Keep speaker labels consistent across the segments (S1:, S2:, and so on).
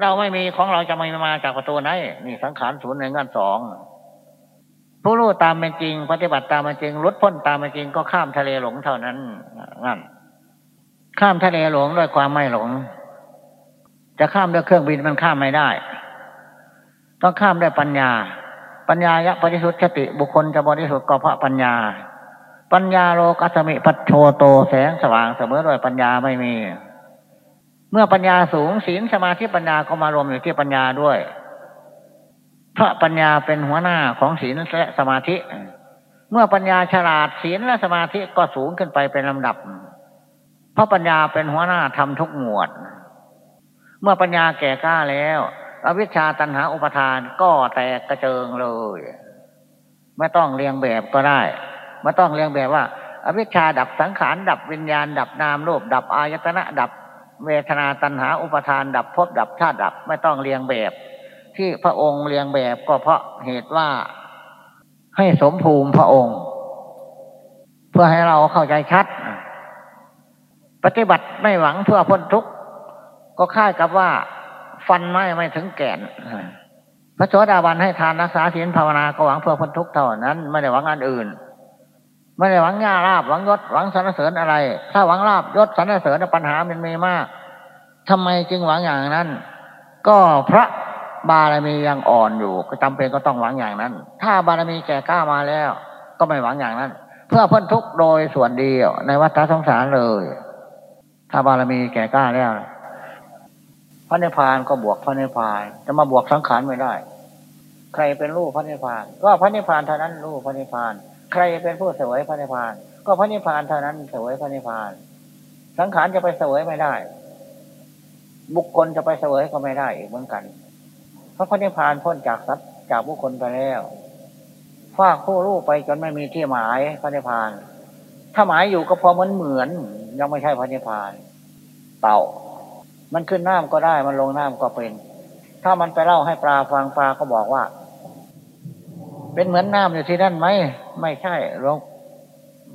S1: เราไม่มีของเราจะไม่มาจากประตูไหนนี่สังขารศูนย์ในงานสองผู้รู้ตามเป็นจริง ปฏิบัติตามเป็นจริงลดพ้นตามเป็นจริงก็ข้ามทะเลหลงเท่านั้นนั่นข้ามทะเลหลงด้วยความไม่หลง จะข้ามด้วยเครื่องบินมันข้ามไม่ได้ ต้องข้ามด้วยปัญญา ปัญญายะปฏิสุทธิติบุคคลจะบริสุทธิ์ก็เพราะปัญญา ปัญญาโลกัสมิปัจโชโตแสงสว่างเสมอด้วยปัญญาไม่มี เมื่อปัญญาสูงศีลสมาธิปัญญาก็มารวมอยู่ที่ปัญญาด้วย เพราะปัญญาเป็นหัวหน้าของศีลและสมาธิ เมื่อปัญญาฉลาดศีลและสมาธิก็สูงขึ้นไปเป็นลำดับ เพราะปัญญาเป็นหัวหน้าทำทุกหมวด เมื่อปัญญาแก่กล้าแล้ว อวิชชาตันหาอุปทานก็แตกกระเจิงเลย ไม่ต้องเรียงแบบก็ได้ ไม่ต้องเรียงแบบว่า อวิชชาดับสังขารดับวิญญาณ ดับนามรูปดับอายตนะดับ เวทนาตันหาอุปทานดับภพดับชาติดับไม่ต้องเรียงแบบ ที่พระองค์เรียงแบบก็เพราะเหตุว่าให้สมภูมิพระองค์ เพื่อให้เราเข้าใจชัด ปฏิบัติไม่หวังเพื่อพ้นทุกข์ก็ค่ายกับว่า ฟันไม่ไม่ถึงแก่นพระโสดาบันให้ทานรักษาศีลภาวนาก็หวังเพื่อพ้นทุกข์เท่านั้น ไม่ได้หวังอันอื่น ไม่ได้หวังง่าราบหวังยศหวังสรรเสริญอะไร ถ้าหวังลาบยศสรรเสริญปัญหามันมีมากทำไมจึงหวังอย่างนั้น ก็พระบารมียังอ่อนอยู่ ก็จำเป็นก็ต้องหวังอย่างนั้น ถ้าบารมีแก่กล้ามาแล้ว ก็ไม่หวังอย่างนั้น เพื่อพ้นทุกข์โดยส่วนเดียวในวัฏสงสารเลย ถ้าบารมีแก่กล้าแล้วพระนิพพานก็บวกพระนิพพานจะมาบวกสังขารไม่ได้ ใครเป็นลูกพระนิพพาน ก็พระนิพพานเท่านั้นลูกพระนิพพาน ใครเป็นผู้เสวยพระนิพพาน ก็พระนิพพานเท่านั้นเสวยพระนิพพาน สังขารจะไปเสวยไม่ได้ บุคคลจะไปเสวยก็ไม่ได้อีกเหมือนกัน เพราะพุทธพพานพ้นจากสัตว์จากผู้คนไปแล้วฟากผู้รู้ไปจนไม่มีที่หมายพระนิพพาน ถ้าหมายอยู่ก็พอเหมือนเหมือน ยังไม่ใช่พระนิพพาน เต่า มันขึ้นน้ำก็ได้มันลงน้ำก็เป็น ถ้ามันไปเล่าให้ปลาฟังปลาก็บอกว่า เป็นเหมือนน้ำอยู่ที่นั่นไหมไม่ใช่ลง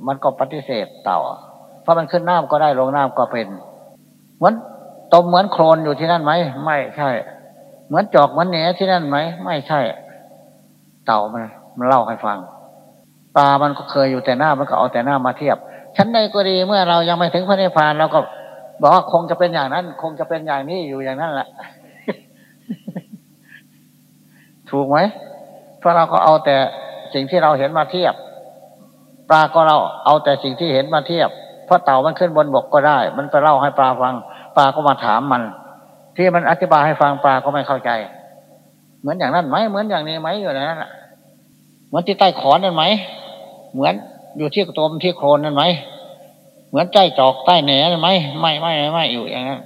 S1: มันก็ปฏิเสธเต่า เพราะมันขึ้นน้ำก็ได้ลงน้ำก็เป็น เหมือนตมเหมือนโคลนอยู่ที่นั่นไหมไม่ใช่ เหมือนจอกเหมือนแหนที่นั่นไหมไม่ใช่ เต่ามันมันเล่าให้ฟังปลามันก็เคยอยู่แต่หน้ามันก็เอาแต่หน้ามาเทียบชั้นใดก็ดีเมื่อเรายังไม่ถึงพระนิพพานเราก็บอกว่าคงจะเป็นอย่างนั้น คงจะเป็นอย่างนี้อยู่อย่างนั้นแหละถูกไหม เพราะเราก็เอาแต่สิ่งที่เราเห็นมาเทียบ ปลาก็เราเอาแต่สิ่งที่เห็นมาเทียบ เพราะเต่ามันขึ้นบนบกก็ได้ มันไปเล่าให้ปลาฟัง ปลาก็มาถามมัน ที่มันอธิบายให้ฟังปลาก็ไม่เข้าใจ เหมือนอย่างนั้นไหมเหมือนอย่างนี้ไหมอยู่นั้นเหมือนที่ใต้ขอนนั่นไหม เหมือนอยู่ที่ตมที่โคลนนั่นไหม เหมือนใจจอกใต้แหนนั่นไหมไม่ไม่ไม่ไม่อยู่อย่างนั้น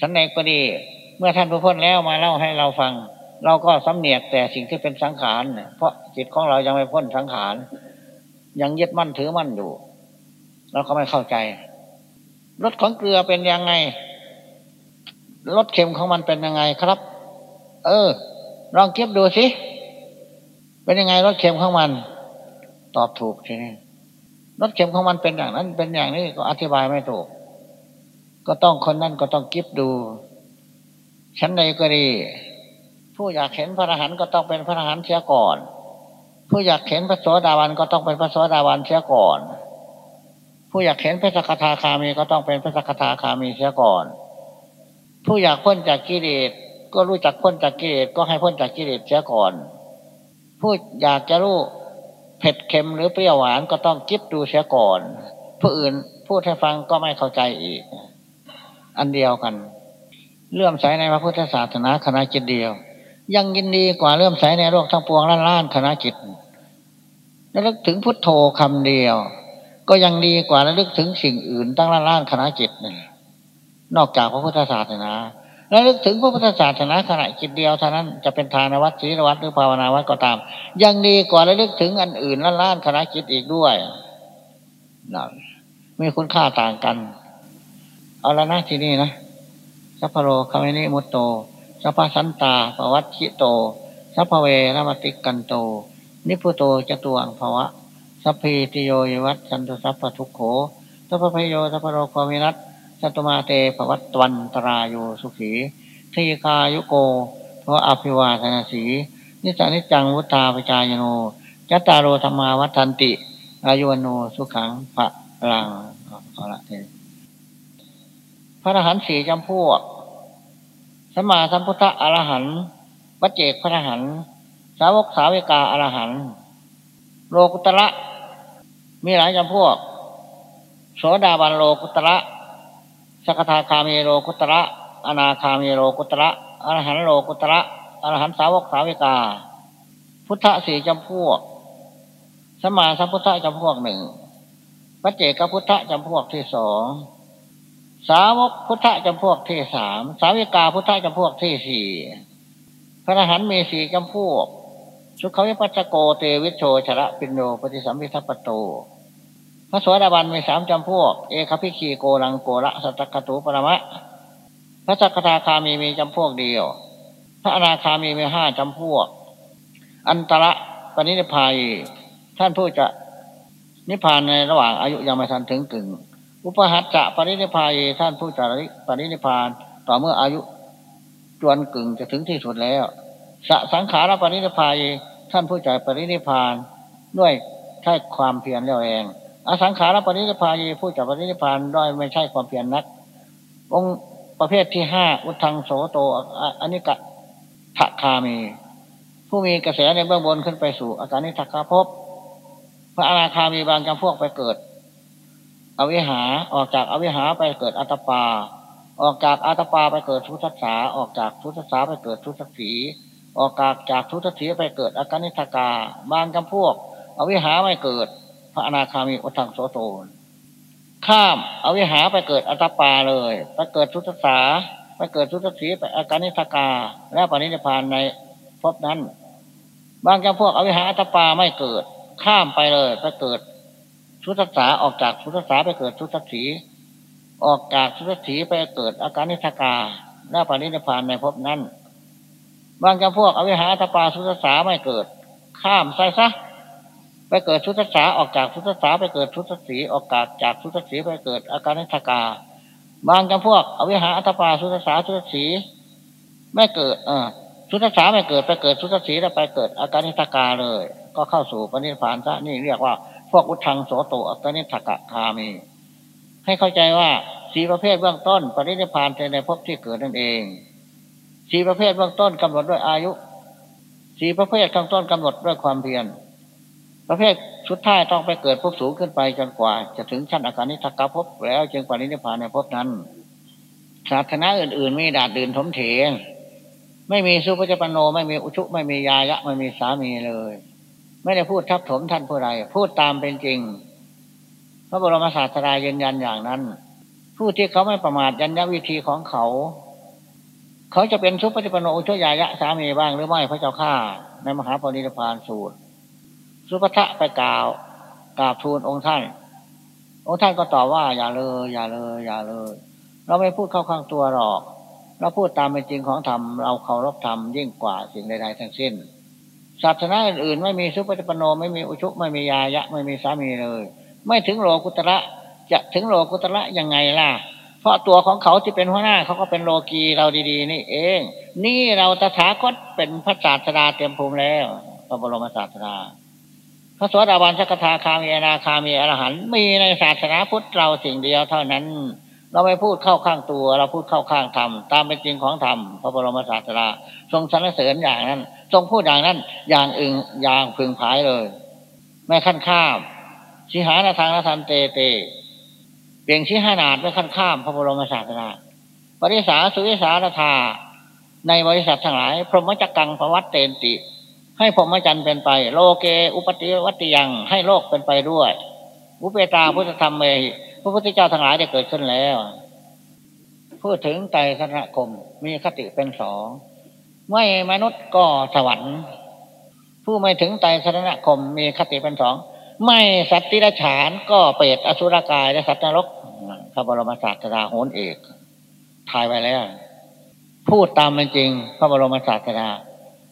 S1: ฉันเองก็ดี เมื่อท่านผู้พ้นแล้วมาเล่าให้เราฟัง เราก็สำเนียกแต่สิ่งที่เป็นสังขารเพราะจิตของเรายังไม่พ้นสังขาร ยังยึดมั่นถือมั่นอยู่เราก็ไม่เข้าใจรสของเกลือเป็นยังไงรสเค็มของมันเป็นยังไงครับ เออ ลองเทียบดูสิเป็นยังไงรสเค็มของมัน ตอบถูกใช่ไหมรสเค็มของมันเป็นอย่างนั้น เป็นอย่างนี้ก็อธิบายไม่ถูก ก็ต้องคนนั้นก็ต้องกิฟดู ชั้นใดก็ดี ผู้อยากเห็นพระอรหันต์ก็ต้องเป็นพระอรหันต์เสียก่อน ผู้อยากเห็นพระโสดาบันก็ต้องเป็นพระโสดาบันเสียก่อน ผู้อยากเห็นพระสกทาคามีก็ต้องเป็นพระสกทาคามีเสียก่อน ผู้อยากพ้นจากกิเลสก็รู้จักพ้นจากกิเลสก็ให้พ้นจากกิเลสเสียก่อน ผู้อยากจะรู้เผ็ดเค็มหรือเปรี้ยวหวานก็ต้องคิดดูเสียก่อน ผู้อื่นพูดให้ฟังก็ไม่เข้าใจอีก อันเดียวกัน เลื่อมใสในพระพุทธศาสนาคณะจิตเดียว ยังยินดีกว่าเลื่มใสในโลกทั้งปวงล้านล้านคณะจิตระลึกถึงพุทโธคำเดียว ก็ยังดีกว่าระลึกถึงสิ่งอื่นตั้งล้านล้านคณะจิตนี่นอกจากพระพุทธศาสนาแล้วนึกถึงพระพุทธศาสนาขณะจิตเดียวเท่านั้นจะเป็นทานวัดศีลวัดหรือภาวนาวัดก็ตาม ยังดีกว่าระลึกถึงอันอื่นล้านล้านคณะจิตอีกด้วยนั่นมีคุณค่าต่างกัน เอาละนะที่นี่นะสัพพโรคามินิมุตโต สัพพสันตาปวัตชิโต สัพพเวรมติกันโต นิพุโตจตุวังภวะ สัพพีติโยยวัตสันตุสัพพทุกโข สัพพพโยสัพพโรโคมินัสสัตมาเตภวัตตวันตรายุสุขีทีคายุโกพระอภิวาทนาสี นิสานิจังวุฒาปจายโนจัตตารโรธรรมาวัฏันติ อายุวโนสุขังพระลังเอาละเทพระอรหันต์สี่จำพวก สมมาสัมพุทธอรหันต์วัจเจกพระอรหันต์สาวกสาวิกาอรหันต์โลกุตระมีหลายจำพวก โสดาบันโลกุตระสกทาคามีโลกุตระอนาคามีโลกุตระอรหันโลกุตระอรหันสาวกสาวิกา พุทธสี่จำพวก สมมาสัมพุทธจำพวกหนึ่งพระเจกพุทธจำพวกที่สอง สาวกพุทธจำพวกที่สามสาวิกาพุทธจำพวกที่สี่พระอรหันมีสี่จำพวกสุขวิปัสสโกเตวิชโชชระปิโนปฏิสัมพิทัปโตพระสวสดาบันมีสามจำพวก เอคพิคีโกลังโกระสัตตคตุปรมะ พระจักทาคามีมีจำพวกเดียว พระอนาคามีมีห้าจำพวก อันตระปณิพายท่านผู้จะนิพพานในระหว่างอายุยังไม่ทันถึงกึ่ง อุปหัตจะปณิพายท่านผู้จะปณิพาน ต่อเมื่ออายุจวนกึ่งจะถึงที่สุดแล้ว สสังขารปณิพายท่านผู้จะปณิพาน ด้วยใช้ความเพียรแล้วแรงอสังขารปณิพายผู้จะปณิพานด้วยไม่ใช่ความเพียรนัก องค์ประเภทที่ห้าอุทังโสโตอนิกะทะคามี ผู้มีกระแสในเบื้องบนขึ้นไปสู่อาการนิทักคาภพพระอนาคามีบางจำพวกไปเกิด อวิหาออกจากอวิหาไปเกิดอัตปา ออกจากอัตปาไปเกิดทุตสาออกจากทุตสาไปเกิดทุตสีออกจากจากทุตสีไปเกิดอาการนิทกาบางจำพวก อวิหาไม่เกิด พระอนาคามีอุทังโสโตนข้ามอวิหาไปเกิดอัตปาเลยไปเกิดทุตสาไปเกิดทุตสีไปอาการนิทกา และปณิพานในภพนั้น บางจำพวกอวิหาอัตปาไม่เกิด ข้ามไปเลยไปเกิด ทุตสาออกจากทุตสาไปเกิดทุตสีออกจากทุตสีไปเกิดอาการนิทกาและปณิพานในภพนั้น บางจำพวกอวิหาตปาทุตสาไม่เกิด ข้ามใส่ซะไปเกิดทุตสาออกจากทุตสาไปเกิดทุตสีออกจากจากทุตสีไปเกิดอาการนิทกา บางจำพวกอวิหาอัตปาทุตสาทุตสีไม่เกิด เออทุตสาไม่เกิดไปเกิดทุตสีแล้วไปเกิดอาการนิทกาเลย ก็เข้าสู่ปณิพานซะนี่เรียกว่า พวกอุทังโสโตอัตนิทกะคามี ให้เข้าใจว่าสีประเภทเบื้องต้นปณิพานในภพที่เกิดนั่นเองสีประเภทเบื้องต้นกำหนดด้วยอายุสีประเภทข้างต้นกำหนดด้วยความเพียรประเภทชุดท้ายต้องไปเกิดภพสูงขึ้นไปจนกว่า จะถึงชั้นอาการนิทกะภพแล้วจึงปณิพานในภพนั้นศาสนาอื่นๆมีดาดดื่นถมเถงไม่มีสุภจปโนไม่มีอุชุไม่มียายะไม่มีสามีเลย ไม่ได้พูดทับถมท่านผู้ใดพูดตามเป็นจริง พระบรมศาสดายืนยันอย่างนั้น ผู้ที่เขาไม่ประมาทยันยวิธีของเขา เขาจะเป็นชุปฏิปโนอุชยายะสามีบ้างหรือไม่พระเจ้าข้าในมหาปรินิพานสูตร สุภะไปกล่าวกราบทูลองค์ท่าน องค์ท่านก็ตอบว่าอย่าเลย อย่าเลย อย่าเลย เราไม่พูดเข้าข้างตัวหรอก เราพูดตามเป็นจริงของธรรมเราเคารพธรรมยิ่งกว่าสิ่งใดๆทั้งสิ้น ศาสนาอื่นๆ ไม่มีสุปฏิปโน ไม่มีอุชุไม่มียายะ ไม่มีสามีเลย ไม่ถึงโลกุตระจะถึงโลกุตระยังไงล่ะ เพราะตัวของเขาที่เป็นหัวหน้าเขาก็เป็นโลกีเราดีๆ นี่เอง นี่เราตถาคตเป็นพระศาสดาเต็มภูมิแล้วพระบรมศาสดาพระสวัสดิบาลสักทาคามีนาคามีอรหันต์มีในศาสนาพุทธเราสิ่งเดียวเท่านั้น เราไม่พูดเข้าข้างตัว เราพูดเข้าข้างธรรมตามเป็นจริงของธรรมพระบรมศาสดาทรงสรรเสริญอย่างนั้น ทรงพูดอย่างนั้น อย่างอึงอย่างพึงพายเลย ไม่ขั้นข้ามชิหานาทางนาทันเตเตเปลี่ยนชิหานาดไม่ขั้นข้ามพระบรมศาสดาปริสาสุวิสารธาในบริษัททั้งหลาย พรหมจักกังประวัตเตนติ ให้พรหมจันทร์เป็นไป โลเก อุปติวัติยังให้โลกเป็นไปด้วย อุเปตาพุทธธรรมเมพระพุทธเจ้าทั้งหลายได้เกิดขึ้นแล้ว พูดถึงไตรสนคมมีคติเป็นสอง ไม่มนุษย์ก็สวรรค์ ผู้ไม่ถึงไตรสนคมมีคติเป็นสอง ไม่สัตว์ที่รฉานก็เปรตอสุรกายและสัตว์นรกพระบรมศาสดาโหนเอกทายไว้แล้ว พูดตามเป็นจริง พระบรมศาสดา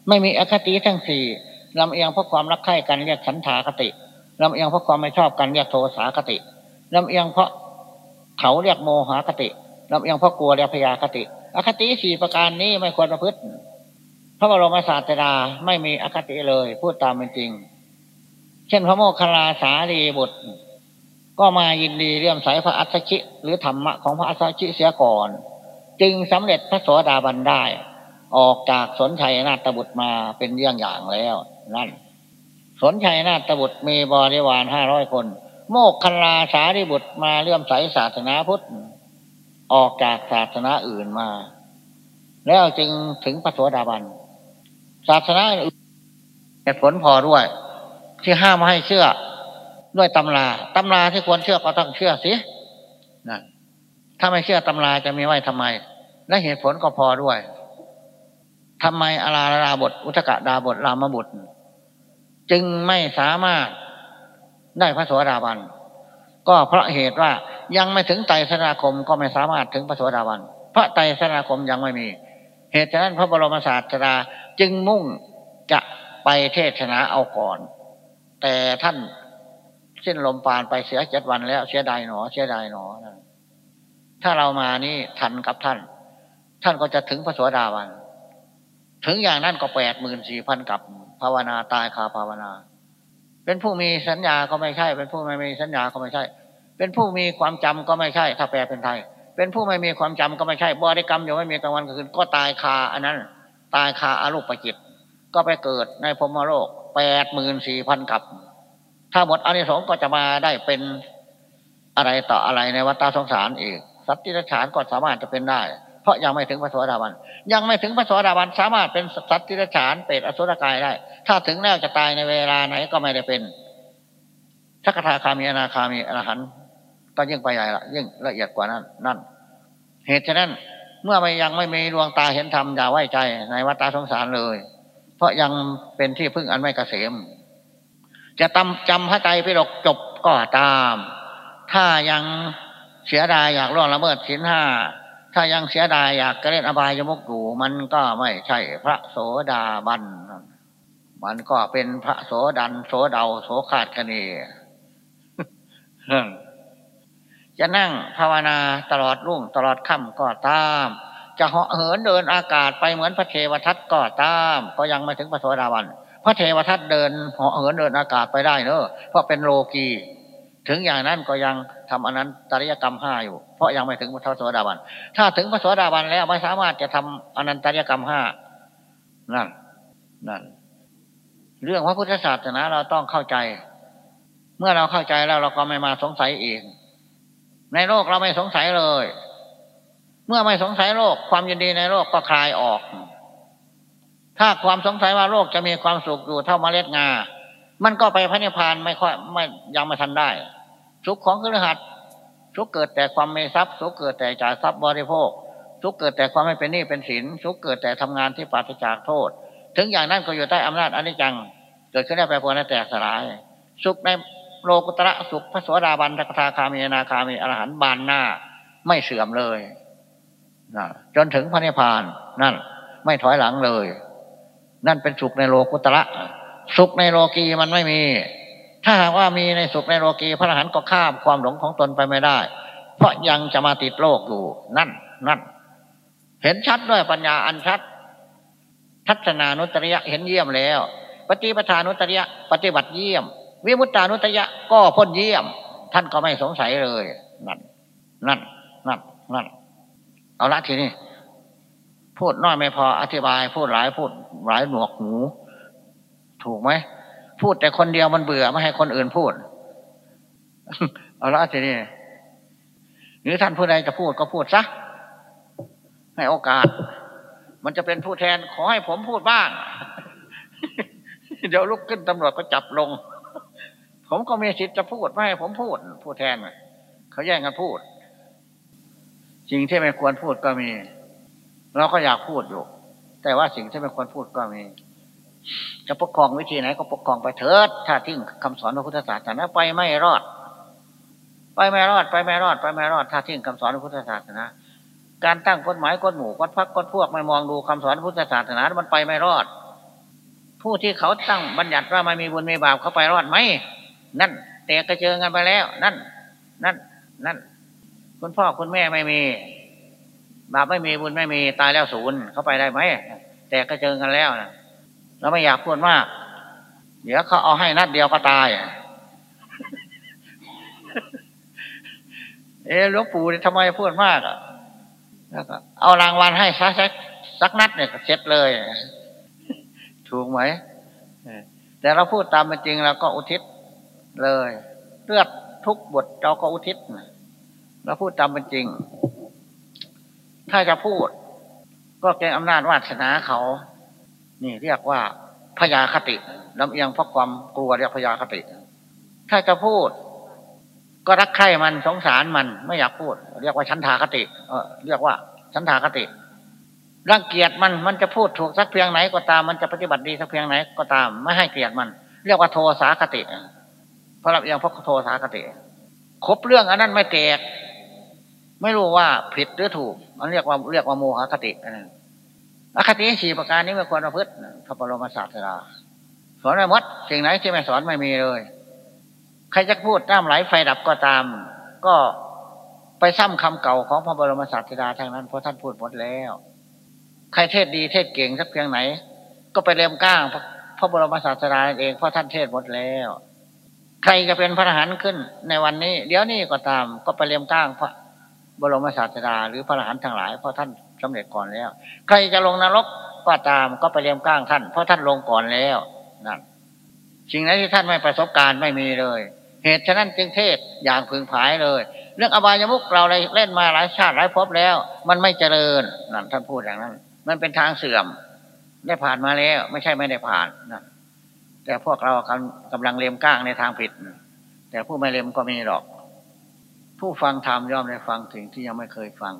S1: ไม่มีอคติทั้งสี่ลำเอียงเพราะความรักใคร่กันเรียกฉันทาคติลำเอียงเพราะความไม่ชอบกันเรียกโทสาคติลำเอียงเพราะเขาเรียกโมหคติลำเอียงเพราะกลัวเรียกพยาคติ อคติสี่ประการนี้ไม่ควรประพฤติ พระบรมศาสดาไม่มีอคติเลย พูดตามเป็นจริง เช่นพระโมคคัลลาสารีบุตร ก็มายินดีเรื่อมใสพระอัศชิ หรือธรรมะของพระอัศชิเสียก่อน จึงสำเร็จพระโสดาบันได้ ออกจากสนชัยนาตบุตรมาเป็นเรื่องอย่างแล้ว นั่น สนชัยนาตบุตรมีบริวารห้าร้อยคน โมกคัลลาสารีบุตรมาเลื่อมใสศาสนาพุทธ ออกจากศาสนาอื่นมา แล้วจึงถึงพระโสดาบัน ศาสนาอื่นเหตุผลพอด้วย ที่ห้ามให้เชื่อ ด้วยตำราตำราที่ควรเชื่อก็ต้องเชื่อสินั่นถ้าไม่เชื่อตำราจะมีไว้ทำไม และเหตุผลก็พอด้วยทำไมอาราลาบท อุตกะดาบทรามบุตร จึงไม่สามารถได้พระสวสดาบัน ก็เพราะเหตุว่ายังไม่ถึงไตรสนาคมก็ไม่สามารถถึงพระสวสดาบันเพราะไตรสนาคมยังไม่มี เหตุฉะนั้นพระบรมศาสดา จึงมุ่งจะไปเทศนาเอาก่อน แต่ท่านสิ้นลมปานไปเสียเจ็ดวันแล้วเสียดายหนอ เสียดายหนอ ถ้าเรามานี่ทันกับท่าน ท่านก็จะถึงพระสวสดาบัน ถึงอย่างนั้นก็แปดหมื่นสี่พันกับภาวนาตายคาภาวนา เป็นผู้มีสัญญาก็ไม่ใช่ เป็นผู้ไม่มีสัญญาก็ไม่ใช่ เป็นผู้มีความจำก็ไม่ใช่ ถ้าแปลเป็นไทย เป็นผู้ไม่มีความจำก็ไม่ใช่บริกรรมอยู่ไม่มีกลางวันกลางคืนก็ตายคาอันนั้น ตายคาอารูปจิต ก็ไปเกิดในพมโลกแปดหมื่นสี่พันกับ ถ้าหมดอานิสงส์ก็จะมาได้เป็นอะไรต่ออะไรในวัฏสงสารอีก สัตว์ที่รัฉานก็สามารถจะเป็นได้ เพราะยังไม่ถึงพระสวสดาบัน ยังไม่ถึงพระสวสดาบันสามารถเป็นสัตว์ที่รฉานเปรตอสุรกายได้ ถ้าถึงแล้วจะตายในเวลาไหนก็ไม่ได้เป็นสักทาคามีอนาคามีอรหันต์ก็ยิ่งไปใหญ่ละยิ่งละเอียดกว่านั้นนั่น เหตุฉะนั้น เมื่อไม่ยังไม่มีดวงตาเห็นธรรมอย่าไว้ใจในวัฏสงสารเลย เพราะยังเป็นที่พึ่งอันไม่เกษม จะตำจำพระใจพิรกจบก็ตาม ถ้ายังเสียดายอยากล่วงละเมิดศีลห้าถ้ายังเสียดายอยากกระเล่นอบายยมุกอยู่มันก็ไม่ใช่พระโสดาบัน มันก็เป็นพระโสดันโสเดาโสขาดคณี จะนั่งภาวนาตลอดรุ่งตลอดค่ำก็ตาม จะเหาะเหินเดินอากาศไปเหมือนพระเทวทัตก็ตาม ก็ยังไม่ถึงพระโสดาบันพระเทวทัตเดินเหาะเหินเดินอากาศไปได้เนอะเพราะเป็นโลกีถึงอย่างนั้นก็ยังทำอนันตริยกรรมห้าอยู่ เพราะยังไม่ถึงพระโสดาบัน ถ้าถึงพระโสดาบันแล้วไม่สามารถจะทำอนันตริยกรรมห้านั่นนั่น เรื่องพระพุทธศาสนาเราต้องเข้าใจ เมื่อเราเข้าใจแล้วเราก็ไม่มาสงสัยเอง ในโลกเราไม่สงสัยเลย เมื่อไม่สงสัยโลกความยินดีในโลกก็คลายออก ถ้าความสงสัยว่าโลกจะมีความสุขอยู่เท่าเมล็ดงา มันก็ไปพระนิพพานไม่ค่อยไม่ยังไม่ทันได้ สุขของคฤหัสสุขเกิดแต่ความไม่ทรัพย์สุขเกิดแต่จ่ายทรัพย์บริโภคสุขเกิดแต่ความไม่เป็นหนี้เป็นสินสุขเกิดแต่ทำงานที่ปราศจากโทษ ถึงอย่างนั้นก็อยู่ใต้อำนาจอนิจจัง เกิดขึ้นได้แปรปรวนและแตกสลาย สุขใน โลกุตระสุขพระสวสดาบันตกทาคามีนาคามีอรหันต์บานหน้า ไม่เสื่อมเลยนะจนถึงพระนิพพานนั่น ไม่ถอยหลังเลย นั่นเป็นสุขในโลกุตระสุขในโลกีมันไม่มี ถ้าหากว่ามีในสุขในโลกีพระอรหันต์ก็ข้ามความหลงของตนไปไม่ได้ เพราะยังจะมาติดโลกอยู่ นั่น นั่น เห็นชัดด้วยปัญญาอันชัด ทัศนานุตริยะเห็นเยี่ยมแล้ว ปฏิปทานุตริยะปฏิบัติเยี่ยม วิมุตตานุตยะก็พ้นเยี่ยม ท่านก็ไม่สงสัยเลยนั่นนั่นนั่นนั่นเอาละทีนี้พูดน้อยไม่พออธิบาย พูดหลายพูดหลายหนวกหู ถูกไหมพูดแต่คนเดียวมันเบื่อไม่ให้คนอื่นพูด เอาละทีนี้หรือท่านผู้ใดจะพูดก็พูดซะให้โอกาส มันจะเป็นผู้แทนขอให้ผมพูดบ้าง เดี๋ยวลุกขึ้นตำรวจก็จับลง ผมก็มีสิทธิ์จะพูดไม่ให้ผมพูดผู้แทนเขาแย่งกันพูดสิ่งที่ไม่ควรพูดก็มี เราก็อยากพูดอยู่ แต่ว่าสิ่งที่ไม่ควรพูดก็มี จะปกครองวิธีไหนก็ปกครองไปเถิดถ้าทิ้งคำสอนพระพุทธศาสนาไปไม่รอด ไปไม่รอด ไปไม่รอด ไปไม่รอด ถ้าทิ้งคำสอนพระพุทธศาสนาการตั้งกฎหมายกฎหมู่กฎพักกฎพวกไม่มองดูคำสอนพุทธศาสนามันไปไม่รอด ผู้ที่เขาตั้งบัญญัติว่าไม่มีบุญไมีบาปเขาไปรอดไหม นั่น แต่กระเจิงกันไปแล้ว นั่น นั่น นั่น คุณพ่อคุณแม่ไม่มีบาปไม่มีบุญไม่มีตายแล้วศูนย์เขาไปได้ไหมแต่ก็เจอกันแล้วนะเราไม่อยากพูดมาก เดี๋ยวเขาเอาให้นัดเดียวก็ตายเออหลวงปู่ทำไมพูดมากอะแล้วก็เอารางวัลให้สักสักสักนัดเนี่ยเสร็จเลย ถูกไหมแต่เราพูดตามเป็นจริงเราก็อุทิศ เลย เลือดทุกบทเราก็อุทิศเราพูดตามเป็นจริง ถ้าจะพูด ก็เกรงอำนาจวาสนาเขา นี่เรียกว่าพยาคติลำเอียงเพราะความกลัวเรียกพยาคติ ถ้าจะพูด ก็รักใคร่มันสงสารมันไม่อยากพูด เรียกว่าชั้นทาคติ เออเรียกว่าชั้นทาคติรังเกียจมันมันจะพูดถูกสักเพียงไหนก็ตามมันจะปฏิบัติดีสักเพียงไหนก็ตาม ไม่ให้เกียดมัน เรียกว่าโทสาคติ พราะลำเอียงเพราะโทสาคติครบเรื่องอันนั้นไม่แตก ไม่รู้ว่าผิดหรือถูก มันเรียกว่าเรียกว่าโมหคตินั่นอคติสี่ประการนี้ไม่ควรประพฤติพระบรมศาสดาสอนไม่มดสิ่งไหนที่ไม่สอนไม่มีเลย ใครจะพูดน้ำไหลไฟดับก็ตาม ก็ไปซ้ำคำเก่าของพระบรมศาสดาทางนั้นเพราะท่านพูดหมดแล้ว ใครเทศดีเทศเก่งสักเพียงไหน ก็ไปเลียมก้างพระบรมศาสดาเองเพราะท่านเทศหมดแล้ว ใครจะเป็นพระทหารขึ้นในวันนี้ เดี๋ยวนี้ก็ตามก็ไปเลียมก้างพระบรมศาสดาหรือพระอรหันต์ทั้งหลายเพราะท่านสำเร็จก่อนแล้ว ใครจะลงนรกก็ตามก็ไปเรียมก้างท่าน เพราะท่านลงก่อนแล้วนั่นสิ่งไหนที่ท่านไม่ประสบการณ์ไม่มีเลย เหตุฉะนั้นจึงเทศอย่างพึงผายเลย เรื่องอบายมุกเราเล่นมาหลายชาติหลายภพแล้ว มันไม่เจริญนั่นท่านพูดอย่างนั้น มันเป็นทางเสื่อม ได้ผ่านมาแล้ว ไม่ใช่ไม่ได้ผ่านนะ แต่พวกเรากำลังเลียมก้างในทางผิด แต่ผู้ไม่เลียมก็มีหรอก ผู้ฟังธรรมย่อมได้ฟังถึงที่ยังไม่เคยฟัง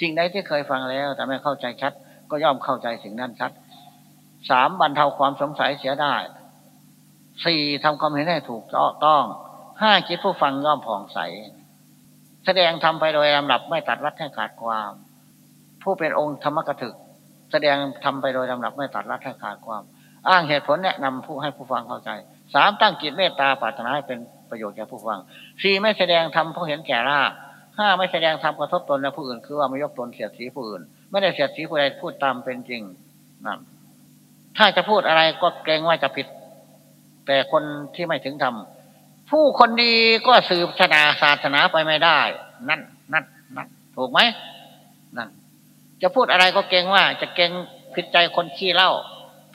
S1: สิ่งใดที่เคยฟังแล้ว แต่ไม่เข้าใจชัด ก็ย่อมเข้าใจสิ่งนั้นชัดสามบรรเทาความสงสัยเสียได้สี่ทำความเห็นให้ถูกต้องห้าคิดผู้ฟังย่อมผ่องใส แสดงทำไปโดยลำดับไม่ตัดรัดให้ขาดความ ผู้เป็นองค์ธรรมกถึก แสดงทำไปโดยลำดับไม่ตัดรัดให้ขาดความ อ้างเหตุผลแนะนำผู้ให้ผู้ฟังเข้าใจสามตั้งจิตเมตตาปรารถนาให้เป็นประโยชน์แก่ผู้ฟังสี่ไม่แสดงธรรมเพราะเห็นแก่ราห้าไม่แสดงธรรมกระทบตนและผู้อื่น คือว่าไม่ยกตนเสียดสีผู้อื่น ไม่ได้เสียดสีผู้ใดพูดตามเป็นจริงนั่นถ้าจะพูดอะไรก็เกรงว่าจะผิด แต่คนที่ไม่ถึงธรรมผู้คนดีก็สืบชนาศาสนาไปไม่ได้ นั่นนั่นนั่นถูกไหมนั่นจะพูดอะไรก็เกรงว่าจะเกรงผิดใจคนขี้เล้า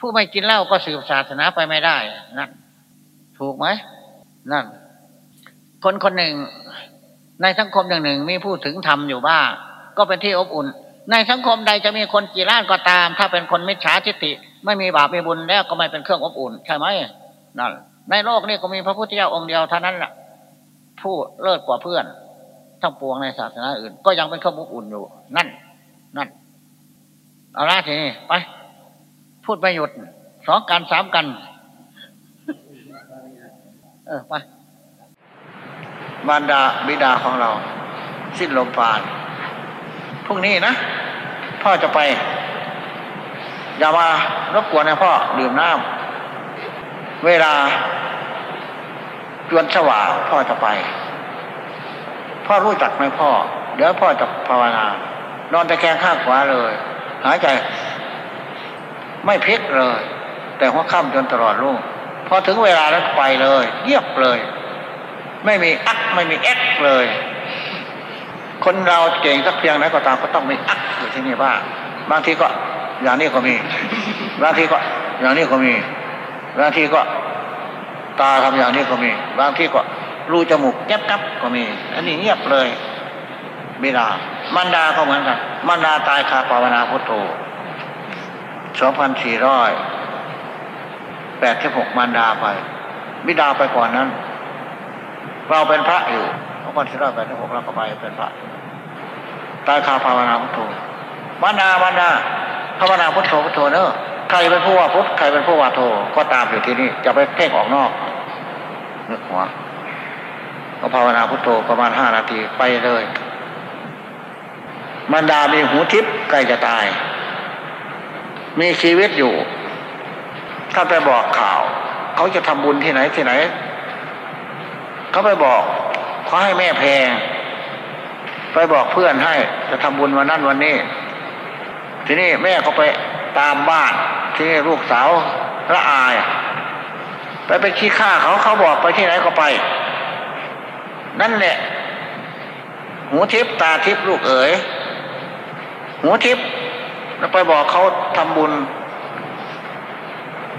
S1: ผู้ไม่กินเหล้าก็สืบศาสนาไปไม่ได้นั่นถูกไหมนั่น คนคนหนึ่ง ในสังคมอย่างหนึ่งมีผู้ถึงธรรมอยู่บ้างก็เป็นที่อบอุ่น ในสังคมใดจะมีคนกี่ล้านก็ตาม ถ้าเป็นคนมิจฉาทิฏฐิไม่มีบาปมีบุญแล้วก็ไม่เป็นเครื่องอบอุ่น ใช่ไหมนั่นในโลกนี้ก็มีพระพุทธเจ้าองค์เดียวเท่านั้นแหละผู้เลิศกว่าเพื่อน ทั้งปวงในศาสนาอื่น ก็ยังเป็นเครื่องอบอุ่นอยู่ นั่น นั่นเอาละทีนี้ไป พูดไม่หยุดสองกันสามกัน เออไปมารดาบิดาของเรา สิ้นลมปราณพรุ่งนี้นะพ่อจะไป อย่ามารบกวนนะพ่อดื่มน้ำเวลาจวนสว่างพ่อจะไป พ่อรู้จักไหมพ่อ เดี๋ยวพ่อจะภาวนานอนตะแคงข้างขวาเลย หายใจ ไม่พลิกเลย แต่หัวค่ำจนตลอดรุ่งพอถึงเวลาแล้วไปเลยเยียบเลย ไม่มีอักไม่มีเอ็กเลย คนเราเก่งสักเพียงไหนก็ตามก็ต้องมีอักอยู่ที่นี่บ้างบางทีก็อย่างนี้ก็มี บางทีก็อย่างนี้ก็มี บางทีก็ตาทำอย่างนี้ก็มี บางทีก็รูจมูกแก๊บกับก็มี อันนี้เงียบเลยบิดามันดาก็เหมือนกันมันดาตายคาภาวนาพุทโธ สองพันสี่ร้อยแปดที่หกมันดาไป บิดาไปก่อนนั้น เราเป็นพระอยู่พระพันธิราแปดหกเราก็ไปเป็นพระตายคาภาวนาพุทโธมานามานาภาวนาพุทโธพุทโธเนอะใครเป็นผู้ว่าพุทธใครเป็นผู้ว่าโธก็ตามอยู่ที่นี่จะไปเพ่งออกนอกนึกหัวก็ภาวนาพุทโธประมาณห้านาทีไปเลย มันดามีหูทิพย์ใกล้จะตาย มีชีวิตอยู่ ถ้าไปบอกข่าว เขาจะทำบุญที่ไหนที่ไหน เขาไปบอกเขาให้แม่แพงไปบอกเพื่อนให้ จะทำบุญวันนั้นวันนี้ ทีนี้แม่ก็ไปตามบ้าน ที่นี่ลูกสาวละอาย ไปไปขี้ข้าเขาเขาบอกไปที่ไหนก็ไป นั่นแหละ หูทิพตาทิพลูกเอ๋ยหูทิพ แล้วไปบอกเขาทำบุญ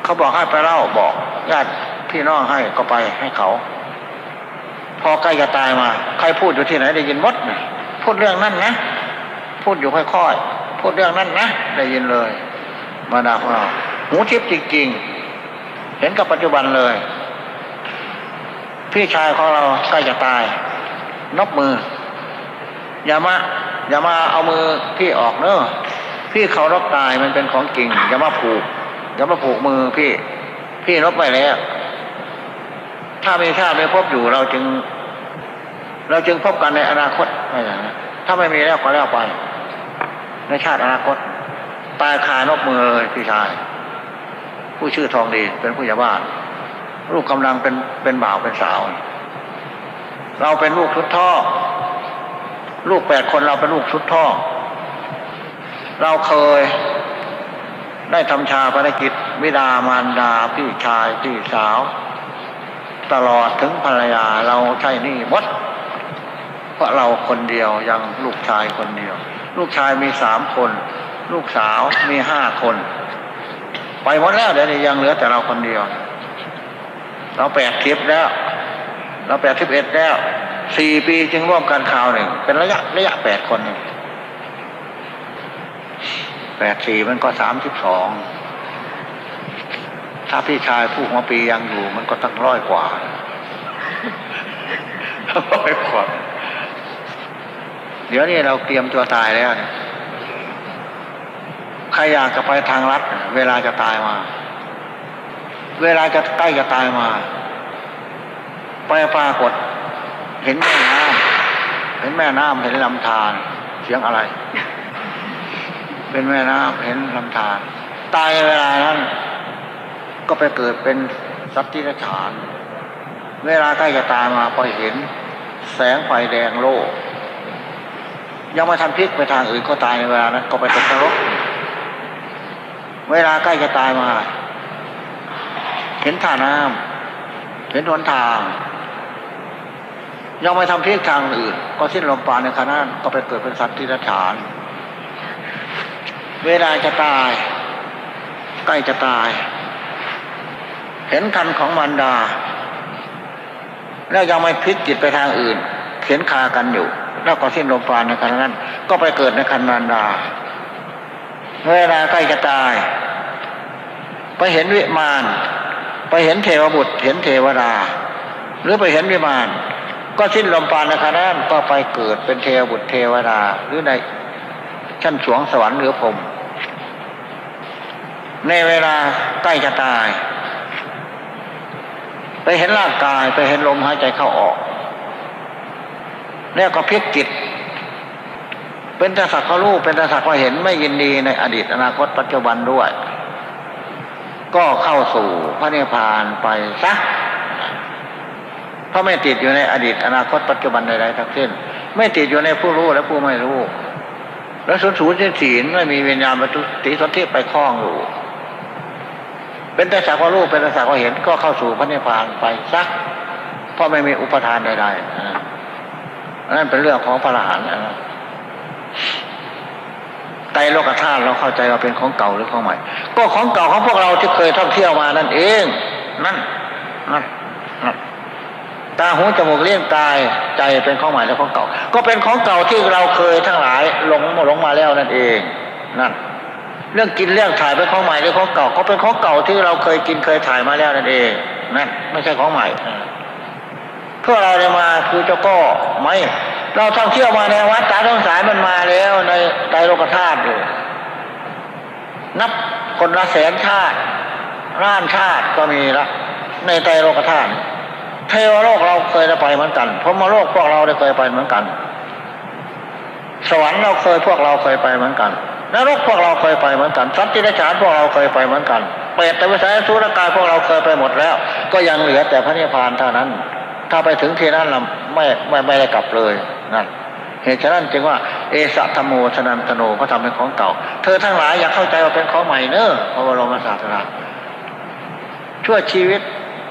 S1: เขาบอกให้ไปเล่าบอกญาติพี่น้องให้ก็ไปให้เขา พอใกล้จะตายมา ใครพูดอยู่ที่ไหนได้ยินหมดพูดเรื่องนั้นนะพูดอยู่ค่อยๆพูดเรื่องนั้นนะได้ยินเลย มาดาของเราหูทิพย์จริงๆ เห็นกับปัจจุบันเลย พี่ชายของเราใกล้จะตายนบมืออย่ามาอย่ามาเอามือพี่ออกเนอะ พี่เขารบตายมันเป็นของจริงอย่ามาผูกอย่ามาผูกมือพี่ พี่นบไปแล้ว ถ้ามีชาติไม่พบอยู่เราจึง เราจึงพบกันในอนาคตไม่อย่างนั้นถ้าไม่มีแล้วก็แล้วไป ในชาติอนาคต ตายคานกมือเลยพี่ชาย ผู้ชื่อทองดีเป็นผู้ใหญ่บ้านลูกกำลังเป็นเป็นบ่าวเป็นสาว เราเป็นลูกชุดท่อ ลูกแปดคนเราเป็นลูกชุดท่อ เราเคย ได้ทำชาภารกิจวิดามารดาพี่ชายพี่สาว ตลอดถึงภรรยาเราใช่นี่หมดเพราะเราคนเดียวยังลูกชายคนเดียว ลูกชายมีสามคน ลูกสาวมีห้าคน ไปหมดแล้วเดี๋ยวนี้ยังเหลือแต่เราคนเดียว เราแปดทิปแล้ว เราแปดทิปเอ็ดแล้วสี่ปีจึงร่วมกันคราวหนึ่งเป็นระยะระยะแปดคนแป ดสี่มันก็สามสิบสองถ้าพี่ชายผู้หัวปียังอยู่ มันก็ตั้งร้อยกว่าร้อยกว่าเดี๋ยวนี้เราเตรียมตัวตายแล้วเนี่ยใครอยากจะไปทางลัดเวลาจะตายมา เวลาจะใกล้จะตายมา ไปปรากฏ เห็นแม่น้ำเห็นแม่น้ำเห็นลำธารเสียงอะไร เป็นแม่น้ำเห็นลำธารตายเวลานั้น ก็ไปเกิดเป็นสัตว์ที่รฉาน เวลาใกล้จะตายมาพอเห็น แสงไฟแดงโลก ยังไม่ทันพลิกไปทางอื่นก็ตายในเวลานั้นก็ไปตกนรก เวลาใกล้จะตายมา เห็นท่าน้ำเห็นหนทาง ยังไม่ทำเพลิกทางอื่น ก็สิ้นลมปราณในขณะนั้นก็ไปเกิดเป็นสัตว์ที่รฉาน เวลาจะตาย ใกล้จะตาย เห็นคันของมันดา แล้วยังไม่พลิกจิตไปทางอื่นเข็นคากันอยู่ แล้วก็สิ้นลมปราณในขณะนั้น ก็ไปเกิดในคันมันดา เวลาใกล้จะตาย ไปเห็นวิมาน ไปเห็นเทวบุตร เห็นเทวดา หรือไปเห็นวิมาน ก็สิ้นลมปราณในขณะนั้นก็ไปเกิดเป็นเทวบุตรเทวดาหรือในชั้นสวงสวรรค์หรือพรม ในเวลาใกล้จะตาย ไปเห็นร่างกายไปเห็นลมหายใจเข้าออก แล้วก็พลิกจิต เป็นแต่สักว่ารู้เป็นแต่สักว่าเห็นไม่ยินดีในอดีตอนาคตปัจจุบันด้วย ก็เข้าสู่พระนิพพานไปซะเพราะไม่ติดอยู่ในอดีตอนาคตปัจจุบันใดๆทั้งสิ้น ไม่ติดอยู่ในผู้รู้และผู้ไม่รู้ และสุนสูญสิ้นศีลไม่มีวิญญาณปฏิสนธิไปคล้องอยู่ เป็นแต่สักว่ารู้เป็นแต่สักว่าเห็นก็เข้าสู่พระนิพพานไปซะเพราะไม่มีอุปทานใดๆนั่นเป็นเรื่องของพระอรหันต์นะไตรโลกธาตุเราเข้าใจว่าเป็นของเก่าหรือของใหม่ ก็ของเก่าของพวกเราที่เคยท่องเที่ยวมานั่นเองนั่นนั่นนั่นตาหูจมูกเลี้ยงกายใจเป็นของใหม่และของเก่า ก็เป็นของเก่าที่เราเคยทั้งหลายหลงหลงมาแล้วนั่นเอง นั่น เรื่องกินเรื่องถ่ายเป็นของใหม่หรือของเก่าก็เป็นของเก่าที่เราเคยกินเคยถ่ายมาแล้วนั่นเองนั่นไม่ใช่ของใหม่พวกเราเนี่ยมาคือเจ้าก็ไม่เราท่องเที่ยวมาในวัดตาท้องสายมันมาแล้วในไตรโลกธาตุอยู่นับคนละแสนชาติล้านชาติก็มีละในไตรโลกธาตุเทวโลกเราเคยไปเหมือนกันพรมโลกพวกเราได้เคยไปเหมือนกัน สวรรค์เราเคยพวกเราเคยไปเหมือนกัน นรกพวกเราเคยไปเหมือนกันสัตว์ที่ไดฉานพวกเราเคยไปเหมือนกัน เปรตแต่วิสัยสุรกายพวกเราเคยไปหมดแล้ว ก็ยังเหลือแต่พระนิพพานเท่านั้น ถ้าไปถึงที่นั้นเราไม่ไม่ไม่ได้กลับเลยนั่นเหตุฉะนั้นจึงว่าเอสะธโมชนันตโนก็ทำเป็นของเก่า เธอทั้งหลายอยากเข้าใจว่าเป็นของใหม่เนอะพระบรมศาสดาชั่วชีวิต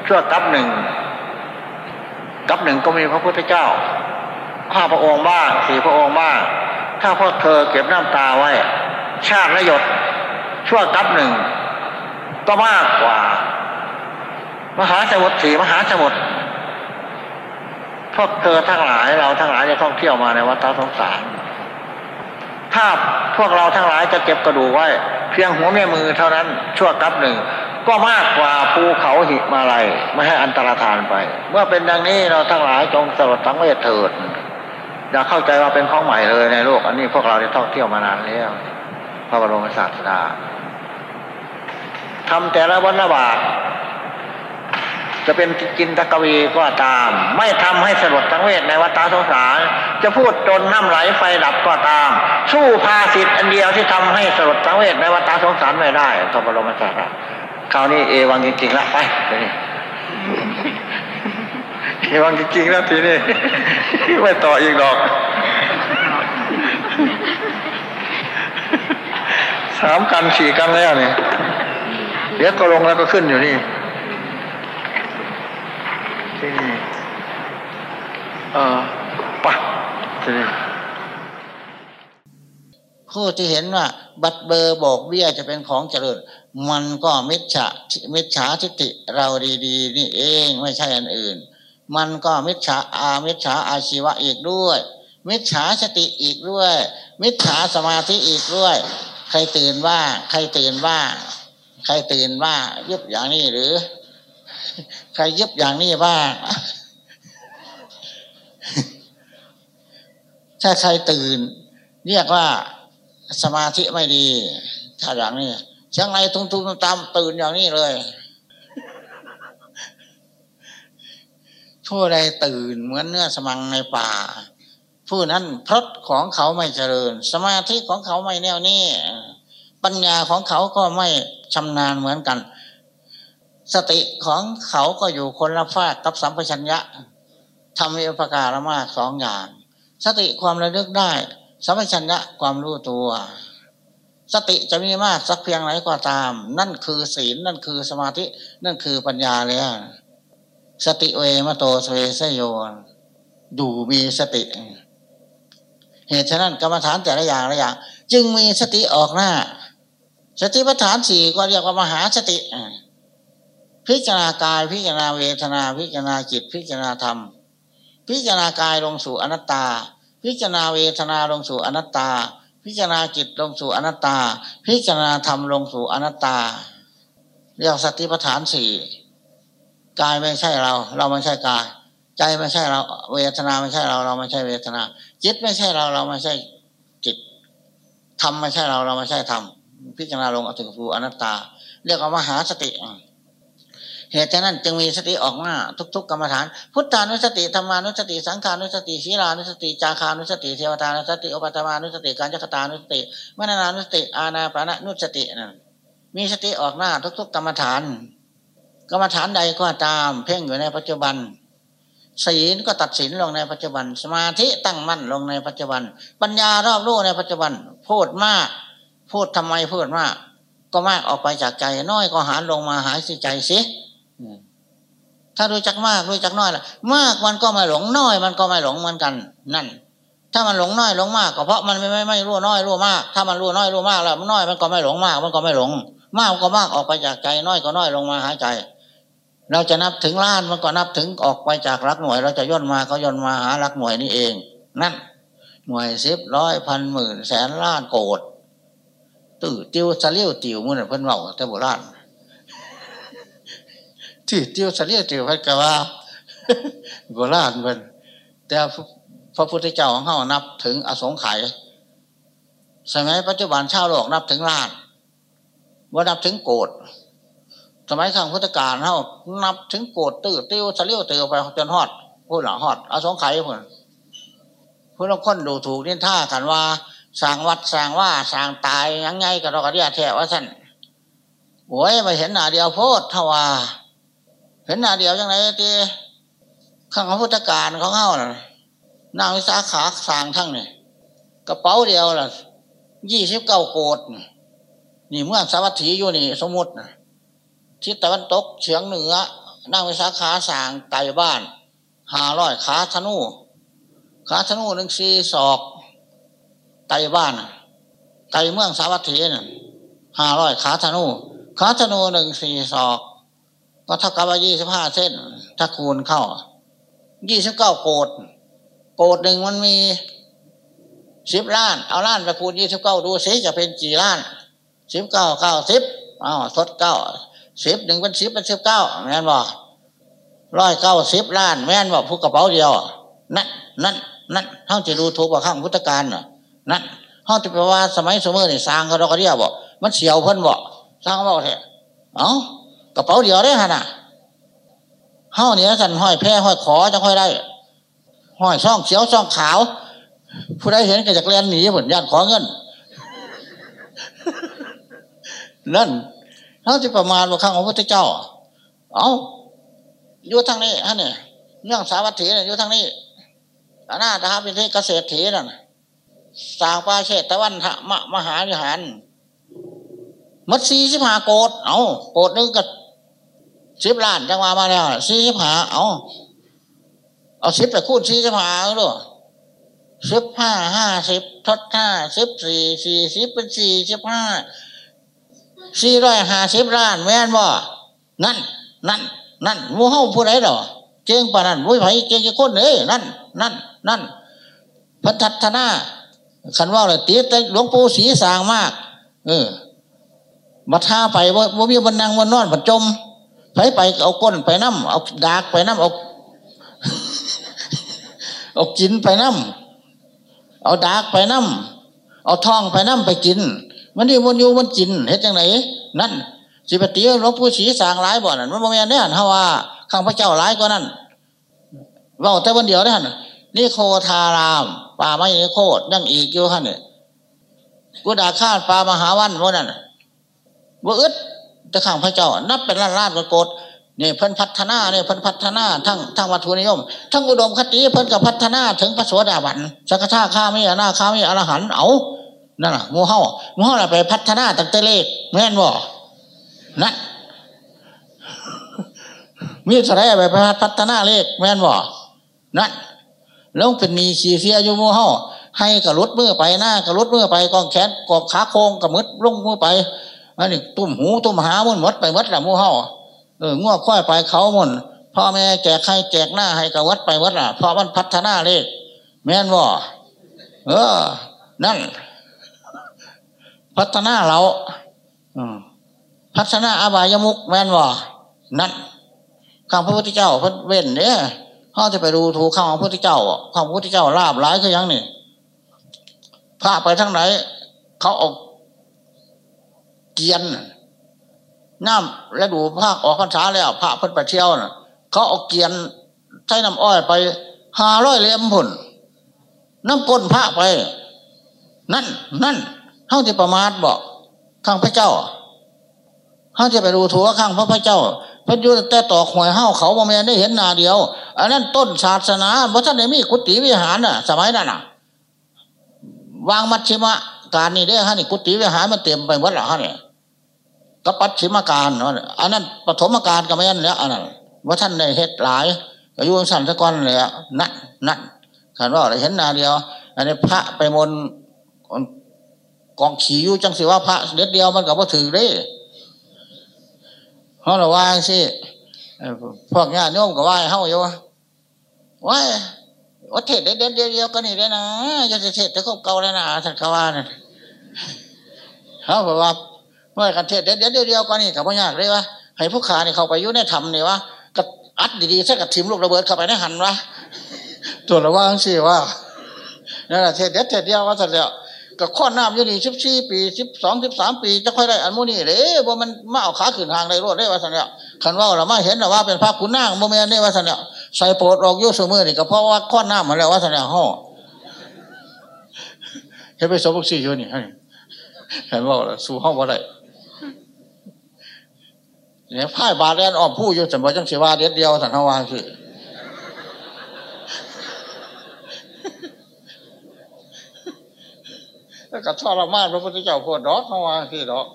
S1: ชั่วกับหนึ่งกับหนึ่งก็มีพระพุทธเจ้าห้าพระองค์บ้างสี่พระองค์บ้างถ้าพวกเธอเก็บน้ำตาไว้ ชาติละหยดชั่วกับหนึ่ง ก็มากกว่า มหาสมุทรสี่มหาสมุทรพวกเธอทั้งหลายเราทั้งหลายจะท่องเที่ยวมาในวัฏสงสาร ถ้าพวกเราทั้งหลายจะเก็บกระดูกไว้ เพียงหัวแม่มือเท่านั้นชั่วกับหนึ่ง ก็มากกว่าภูเขาหิมาลัยไม่ให้อันตรธานไป เมื่อเป็นดังนี้เราทั้งหลายจงสลดทั้งเวทเถิดอย่าเข้าใจว่าเป็นของใหม่เลยในโลก อันนี้พวกเราได้ท่องเที่ยวมานานแล้ว ระบรมศาสดาทำแต่ละวันละบาทจะเป็นกินตะกวีก็ตาม ไม่ทำให้สลดทั้งเวทในวัฏสงสาร จะพูดจนน้ำไหลไฟดับก็ตาม สู้ภาสิทธิ์อันเดียวที่ทำให้สลดทั้งเวทในวัฏสงสารไม่ได้พระบรมศาสดาคราวนี้เอวังจริงๆแล้วไปเอวังจริงๆแล้วทีนี้ไม่ต่ออีกดอก สามกันสี่กันแล้วนี่เดี๋ยวก็ลงแล้วก็ขึ้นอยู่นี่ที่นี่เออปะที่นี้ผู้ที่เห็นว่า บัตรเบอร์บอกเบี้ยจะเป็นของเจริญ มันก็มิจฉามิจฉาทิฏฐิเราดีๆ นี่เองไม่ใช่อันอื่น มันก็มิจฉาอามิจฉาอาชีวะอีกด้วย มิจฉาสติอีกด้วย มิจฉาสมาธิอีกด้วย ใครตื่นว่า ใครตื่นว่า ใครตื่นว่ายึบอย่างนี้หรือ ใครยึบอย่างนี้บ้างถ้าใครตื่น เรียกว่าสมาธิไม่ดี ถ้าอย่างนี้เชียงรายทุ่มๆตามตื่นอย่างนี้เลยผู้ใดตื่นเหมือนเนื้อสมังในป่า ผู้นั้นพรตของเขาไม่เจริญ สมาธิของเขาไม่แน่วแน่ปัญญาของเขาก็ไม่ชำนาญเหมือนกัน สติของเขาก็อยู่คนละฟากกับสัมปชัญญะทำให้อุปการะมากสองอย่าง สติความระลึกได้ สัมปชัญญะความรู้ตัว สติจะมีมากสักเพียงไหนก็ตาม นั่นคือศีลนั่นคือสมาธิ นั่นคือปัญญาแล้วสติเวมโตสเวสโยดูมีสติ เหตุฉะนั้นกรรมฐานแต่ละอย่างละอย่าง จึงมีสติออกหน้า สติปัฏฐานสี่ก็เรียกว่ามหาสติพิจารณากายพิจารณาเวทนา พิจารณาจิต พิจารณาธรรม พิจารณากายลงสู่อนัตตา พิจารณาเวทนาลงสู่อนัตตา พิจารณาจิตลงสู่อนัตตา พิจารณาธรรมลงสู่อนัตตา เรียกสติปัฏฐานสี่กายไม่ใช่เรา เราไม่ใช่กาย ใจไม่ใช่เรา เวทนาไม่ใช่เราเราไม่ใช่เวทนา จิตไม่ใช่เราเราไม่ใช่จิตธรรมไม่ใช่เราเราไม่ใช่ธรรมพิจารณาลงถึงสู่อนัตตา เรียกว่ามหาสติเหตุฉะนั้นจึงมีสติออกหน้าทุก ๆ กรรมฐาน พุทธานุสติธรรมานุสติ สังขานุสติศีลานุสติ จาคานุสติเทวตานุสติ อุปตมานุสติการจักตานุสติมนานานุสติ อาณาปานุสตินั่นมีสติออกหน้าทุก ๆ กรรมฐาน กรรมฐานใดก็ตาม เพ่งอยู่ในปัจจุบัน ศีลก็ตัดสินลงในปัจจุบัน สมาธิตั้งมั่นลงในปัจจุบัน ปัญญารอบรู้ในปัจจุบัน พูดมาก พูดทำไมพูดมาก ก็มากออกไปจากใจ น้อยก็หารลงมาหายสิใจสิถ้ารู้จักมากรู้จักน้อยละมากมันก็ไม่หลงน้อย มันก็ไม่หลงเหมือนกัน นั่น ถ้ามันหลงน้อยหลงมากก็เพราะมันไม่ไม่ไม่รู้น้อยรู้มาก ถ้ามันรู้น้อยรู้มากแล้วน้อยมันก็ไม่หลงมาก มันก็ไม่หลง มากก็มากออกไปจากใจน้อยก็น้อยลงมาหายใจ เราจะนับถึงล้านมันก็นับถึงออกไปจากรักหน่วย เราจะย่นมาเขาย่นมาหารักหน่วยนี่เอง นั่นหน่วยสิบร้อยพันหมื่นแสนล้านโกดตื่ติ้วสะเลี้ยวติ๋วมือเพิ่นเบาแต่โบราณที่ตียวเลียเตียวพัดกว่าโบราณเพิ่นแต่พระพุทธเจ้าของเขานับถึงอสงไขยสมัยปัจจุบันชาวโลกนับถึงล้านว่านับถึงโกด มัยข้างพุทธกาลเขานับถึงโกดตื้อติ้วเสลียวเตียวไปจนฮอดพูดหล่อฮอดเอาสองไขยเพื่อนผู้ลงคนดูถูกนินท่ากันว่าสร้างวัดสร้างว่าสร้างตายยังไงกับเรากระเดียแท้ว่าท่านโอ้ยมาเห็นหน้าเดียวโพดทว่าเห็นหน้าเดียวยังไงตีข้างของพุทธการของเขาน่ะ
S2: นางวิสาขาสางทั้งนี่กระเป๋าเดียวล่ะยี่สิบเก้าโกดนี่เมืองสาวัตถีอยู่นี่ สมมตินะ ทิศตะวันตกเฉียงเหนือนางวิสาขาสางไต่บ้านหาร้อยขาธนูขาธนูหนึ่งสี่ศอกไต่บ้านไต่เมืองสาวัตถีน่ะห้าร้อยขาธนูขาธนูหนึ่งสี่ศอกก็เท่ากับว่ายี่สิบห้าเส้น ถ้าคูณเข้ายี่สิบเก้าโกดโกดหนึ่งมันมีสิบล้าน เอาล้านไปคูณยี่สิบเก้าดูสิจะเป็นกี่ล้านสิบเก้าเก้าสิบอ้าวทดเก้า สิบหนึ่งเป็นสิบเป็นสิบเก้าแม่นบอกร้อยเก้าสิบล้าน แม่นบอกผู้กระเป๋าเดียวนั่นนั่นนั่นเขาจะดูถูกว่าข้างพุทธการนั่นเขาจะไปว่าสมัยสมัยนี่สร้างเขาเราก็เรียกบอกมันเสียวเพิ่นบอกสร้างบอกเถอะเอ้ากระเป๋าเดียวได้ฮะน่ะเฮ้าเนี่ยสันห้อยแพร่ห้อยขอจะค่อยได้ห้อยช่องเขียวช่องขาว ผู้ใดเห็นก็จะเลียนหนีเหมือนญาติขอเงิน นั่น เขาจะประมาณว่าข้างของพระพุทธเจ้า เอาอยู่ทางนี้ฮะเนี่ยเรื่องสาวัตถีเนี่ยอยู่ทางนี้อาณาถาเป็นที่เกษตรถีนั่นสางปาเชตตะวันทะมมหาวิหาร มัดสีสิบหาโกดเอาโกดนึงก็สิบล้านจังหวะมาแล้วสีสิบหาเอาเอาสิบไปคูณสีสิบหาด้วยสิบห้าห้าสิบทดห้าสิบสี่สี่สิบเป็นสี่สิบห้า สี่ร้อยห้าสิบล้านแม่นบ่นั่น นั่น นั่นมูเฮาผู้ใดดอกเจ้งปานั่นมุ้ยไผเจ้งกี่คนเอ้ยนั่น นั่น นั่นพัฒนาขันว่าเลยตีแต่หลวงปู่ศรีสางมาก เออมาท่าไปว่าว่ามีบันนังวันนอนผัดจมไปไปเอาก้นไปน้ำเอาดากไปน้ำเอาเอากินไปน้ำเอาดากไปน้ำเอาทองไปน้ำไปกิน มันนี่มันอยู่มันกินเห็นจังไหนนั่นสิปฏิหลวงปู่ศรีสางร้ายบ่อนั่นมันโมเมนเนี่ยฮาว่าข้างพระเจ้าร้ายกว่านั้นว่าแต่วันเดียวนั่นนี่โคทารามป่าไม้โคตรยังอีกอยู่ฮะเนี่ยกูด่าข้าป่ามหาวันพวกนั้นว่าอึดจะข้างพระเจ้า นับเป็นล้านล้านกโกดนี่เพิ่นพัฒนาเนี่ยเพิ่นพัฒนาทั้งทั้งวัตถุนิยม ทั้งอุดมคติเพิ่นกับพัฒนาถึงพระโสดาบันสักทาข้ามีอนาข้ามีอรหันเอา นั่นน่ะงูเห่างูเห่าไปพัฒนาตั้งแต่เลขแม่นบ่นั่นมีสไลด์ไปพัฒนาเลขแม่นบ่นั่นแล้วเป็นนีขี่เสียอยู่มูเห่าให้กระลุดมือไปหน้ากระลุดมือไปกองแขนกอบขาโค้งกระมึดลงมือไปอันนี้ตุ่มหูตุ่มหามันมดไปมดละมูเห่าเออง้อค่อยไปเขาหมดพ่อแม่แจกใครแจกหน้าให้กระวัดไปวัดล่ะเพราะมันพัฒนาเลขแม่นบ่เออ นั่น พัฒนาเราพัฒนาอบายมุกแม่นบ่นั่นข้าพระพุทธเจ้าพระเว้นเนี่ยเขาจะไปดูถูกข้าของพระพุทธเจ้าข้าพระพุทธเจ้าลาบร้ายคือยังนี่พระไปทั้งไหน เขาออกเกียนน้ำและดูภาคออกพรรษาแล้วพระเพิ่นไปเที่ยวน่ะ เขาเอาเกียนใช้น้ำอ้อยไปหาร้อยเลี่ยมผุนน้ำก้นพระไป นั่น นั่น เขาจะประมาทบอกข้างพระเจ้าเขาจะไปดูถูกข้างพระพระเจ้าพระยุทธแต่ต่อหวยเฮ้าเขาบ่แม่ได้เห็นนาเดียว อันนั้นต้นศาสนาพระท่านได้มีกุฏิวิหารน่ะ สมัยนั้นน่ะ วางมัชชิมะการนี่ได้ฮะนี่กุฏิวิหารมันเต็มไปหมดแล้วฮะเนี่ยก็ปัจฉิมการอันนั้นปฐมการก็ไม่นั่นแล้วอันนั้นว่าท่านได้เฮ็ดหลายก็ยุ่งสั่นสะก้อนเลยนั่นนั่นขันว่าเห็นนาเดียว อันนี้พระไปมน กองขี่อยู่จังสิว่าพระเด็ดเดียวมันก็บ่ถือได้เขาเราว่าสิพวกญาติโยมก็ว่าเฮาอยู่ว่าว่าเทศเด็ดเด็ดเดียวก็นี่ได้นะจะเทศแต่ครบเก่าแล้วนะท่านเขาว่านี่ยเขาบอกว่าเมื่อกันเทศเด็ดเด็ดเดียวก็นี่กับพ่อยากเลยว่าให้ผู้ขาเนี่ยเขาไปยุ่ในธรรมเนี่ยว่าก็อัดดีๆสักกับทิมลูกระเบิดเข้าไปในหันวะตัวละว่าสิว่านั่นแหละเทศเด็ดเทศเดียวว่าสัตว์เดียว ก็ข้อน้ำอยู่นี่สิบสี่ปีสิบสองสิบสามปี จะค่อยได้อันมูนี่เลยว่ามันมาเอาขาขึ้นทางในรถได้ว่าสันเนี่ยคันว่าเราไม่เห็นแต่ว่าเป็นพระคุณนางโมเมนนี่ว่าสันเนี่ยใส่โปรดออกยุ่สมือนี่ก็เพราะว่าข้อน้ำมาแล้วว่าสันเนี่ยห่อเห็นไปสมบุกซี่อยู่นี่เห็นว่าสู้ห้องว่าไรเนี่ยพ่ายบาดแลนออมผู้อยู่สมบัติจังเสียวาเดียดเดียวสันทวารคือ แล้วก็ทรมานพระพุทธเจ้าโคตรดอกเขาว่าคือดอก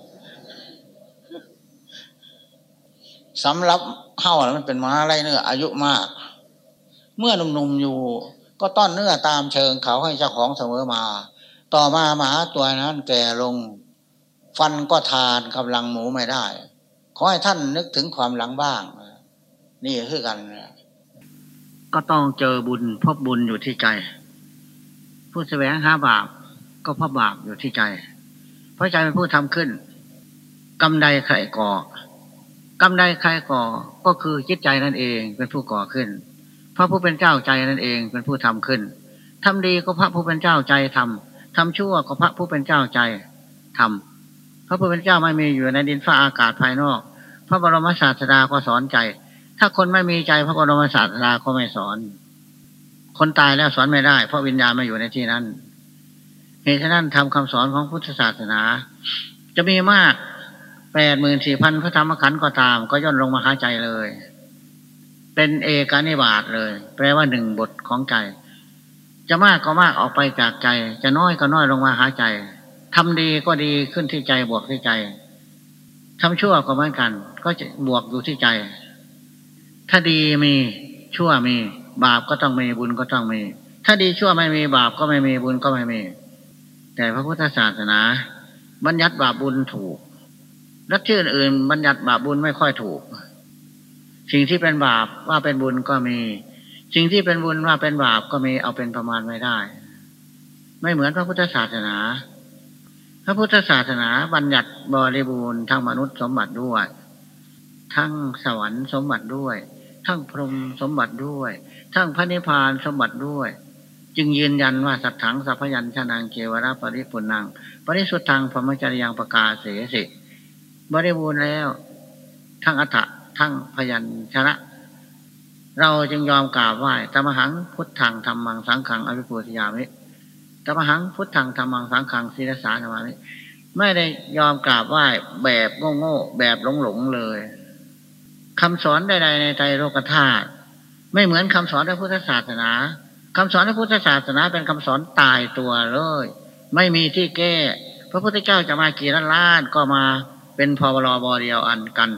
S2: สำหรับเฮ้ามันเป็นม้าไรเนื้ออายุมาก เมื่อหนุ่มๆอยู่ ก็ต้อนเนื้อตามเชิงเขาให้เจ้าของเสมอมา ต่อมาหมาตัวนั้นแก่ลง ฟันก็ทานกำลังหมูไม่ได้ ขอให้ท่านนึกถึงความหลังบ้าง นี่คือกัน
S1: ก็ต้องเจอบุญพบบุญอยู่ที่ใจ ผู้แสวงหาบาป ก็เพราะบาปอยู่ที่ใจ เพราะใจเป็นผู้ทำขึ้นกำใดใครก่อกำใดใครก่อก็คือจิตใจนั่นเองเป็นผู้ก่อขึ้น พระผู้เป็นเจ้าใจนั่นเองเป็นผู้ทำขึ้นทำดีก็พระผู้เป็นเจ้าใจทำทำชั่วก็พระผู้เป็นเจ้าใจทำพระผู้เป็นเจ้าไม่มีอยู่ในดินฟ้าอากาศภายนอก พระบรมศาสดาก็สอนใจ ถ้าคนไม่มีใจพระบรมศาสดาก็ไม่สอน คนตายแล้วสอนไม่ได้ เพราะวิญญาณไม่อยู่ในที่นั้น เหตุฉะนั้นทำคำสอนของพุทธศาสนา จะมีมากแปดหมื่นสี่พันพระธรรมขันธ์ก็ตาม ก็ย่นลงมาหาใจเลย เป็นเอกานิบาตเลย แปลว่าหนึ่งบทของใจ จะมากก็มากออกไปจากใจ จะน้อยก็น้อยลงมาหาใจทำดีก็ดีขึ้นที่ใจบวกที่ใจทำชั่วก็เหมือนกัน ก็จะบวกอยู่ที่ใจ ถ้าดีมีชั่วมี บาปก็ต้องมีบุญก็ต้องมี ถ้าดีชั่วไม่มีบาปก็ไม่มีบุญก็ไม่มี แต่พระพุทธศาสนา บัญญัติบาปบุญถูกรัฐชื่ออื่น บัญญัติบาปบุญไม่ค่อยถูก สิ่งที่เป็นบาปว่าเป็นบุญก็มี สิ่งที่เป็นบุญว่าเป็นบาปก็มีเอาเป็นประมาณไม่ได้ ไม่เหมือนพระพุทธศาสนา พระพุทธศาสนาบัญญัติบริบูรณ์ทั้งมนุษย์สมบัติด้วย ทั้งสวรรค์สมบัติด้วย ทั้งพรหมสมบัติด้วย ทั้งพระนิพพานสมบัติด้วย จึงยืนยันว่าสัตถังสัพยัญชนะเกวราปริปุนัง ปริสุทธังพมจริยังประกาศเสสิบริบูรณ์แล้ว ทั้งอัฏฐะทั้งพยัญชนะ เราจึงยอมกราบไหว้ตมหังพุทธังธรรมังสังขังอภิปุถยามิตมหังพุทธังธรรมังสังขังศีรสานามิไม่ได้ยอมกราบไหว้แบบโง่ๆแบบหลงๆเลยคำสอนใดๆในใจโลกธาตุไม่เหมือนคำสอนในพุทธศาสนา คำสอนในพุทธศาสนาเป็นคำสอนตายตัวเลย ไม่มีที่แก้ พระพุทธเจ้าจะมากี่ล้านล้านก็มาเป็นพบรบเดียวอันกัน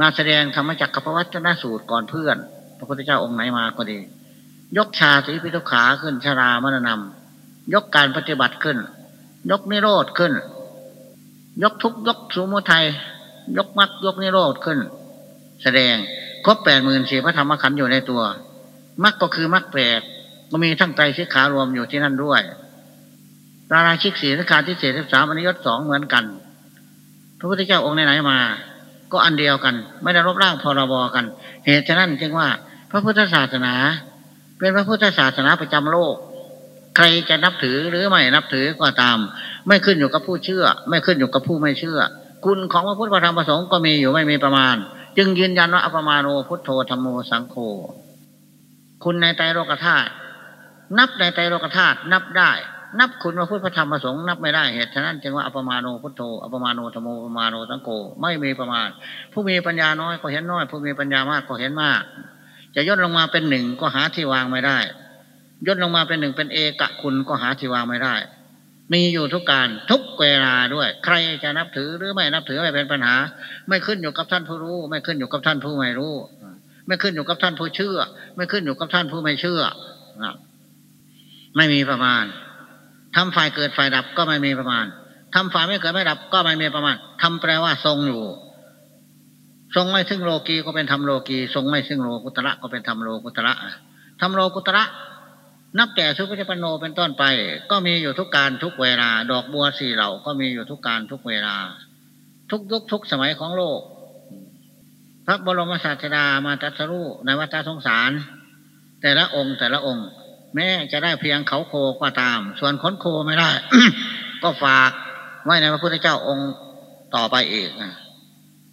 S1: มาแสดงธรรมจักรกับพระวัจนสูตรก่อนเพื่อน พระพุทธเจ้าองค์ไหนมาก็ดี ยกชาสีพิทุขาขึ้นชารามรณำยกการปฏิบัติขึ้น ยกนิโรธขึ้น ยกทุกยกสมุทัยยกมรรคยกนิโรธขึ้น แสดงครบแปดหมื่นสี่พระธรรมขันธ์อยู่ในตัว มรรคก็คือมรรคแปดก็มีทั้งใจสิกขารวมอยู่ที่นั่นด้วยตาราชิกสีสิกขาที่เศษสิบสามอนิยตสองเหมือนกัน พระพุทธเจ้าองค์ไหนๆมา ก็อันเดียวกัน ไม่ได้รบร่างพรบกัน เหตุฉะนั้นจึงว่า พระพุทธศาสนา เป็นพระพุทธศาสนาประจำโลก ใครจะนับถือหรือไม่นับถือก็ตาม ไม่ขึ้นอยู่กับผู้เชื่อ ไม่ขึ้นอยู่กับผู้ไม่เชื่อ คุณของพระพุทธธรรมประสงค์ก็มีอยู่ไม่มีประมาณ จึงยืนยันว่าอัปมาโนพุทโธธรรมโมสังโฆ คุณในใจโลกธาตุนับในใจโลกธาตุนับได้ นับคุณพระพุทธธรรมประสงค์นับไม่ได้เหตุฉะนั้นจึงว่าอปมาโนพุทโธอปมาโนธรรมอปมาโนสังโฆไม่มีประมาณ ผู้มีปัญญาน้อยก็เห็นน้อย ผู้มีปัญญามากก็เห็นมาก จะย่นลงมาเป็นหนึ่งก็หาที่วางไม่ได้ย่นลงมาเป็นหนึ่งเป็นเอกะคุณก็หาที่วางไม่ได้ มีอยู่ทุกการทุกเวลาด้วย ใครจะนับถือหรือไม่นับถือไม่เป็นปัญหา ไม่ขึ้นอยู่กับท่านผู้รู้ ไม่ขึ้นอยู่กับท่านผู้ไม่รู้ ไม่ขึ้นอยู่กับท่านผู้เชื่อ ไม่ขึ้นอยู่กับท่านผู้ไม่เชื่อไม่มีประมาณทำฝ่ายเกิดฝ่ายดับก็ไม่มีประมาณทำฝ่ายไม่เกิดไม่ดับก็ไม่มีประมาณทำแปลว่าทรงอยู่ ทรงไม่ซึ่งโลกีก็เป็นธรรมโลกีทรงไม่ซึ่งโลกุตระก็เป็นธรรมโลกุตระธรรมโลกุตระนับแต่สุภิปันโนเป็นต้นไป ก็มีอยู่ทุกการทุกเวลา ดอกบัวสี่เหล่าก็มีอยู่ทุกการทุกเวลา ทุกยุคทุกสมัยของโลก พระบรมศาสดามาตรัสรู้ในวัฏสงสาร แต่ละองค์แต่ละองค์ แม้จะได้เพียงเขาโคก็ตาม ส่วนขนโคไม่ได้ ก็ฝากไว้ในพระพุทธเจ้าองค์ต่อไปอีก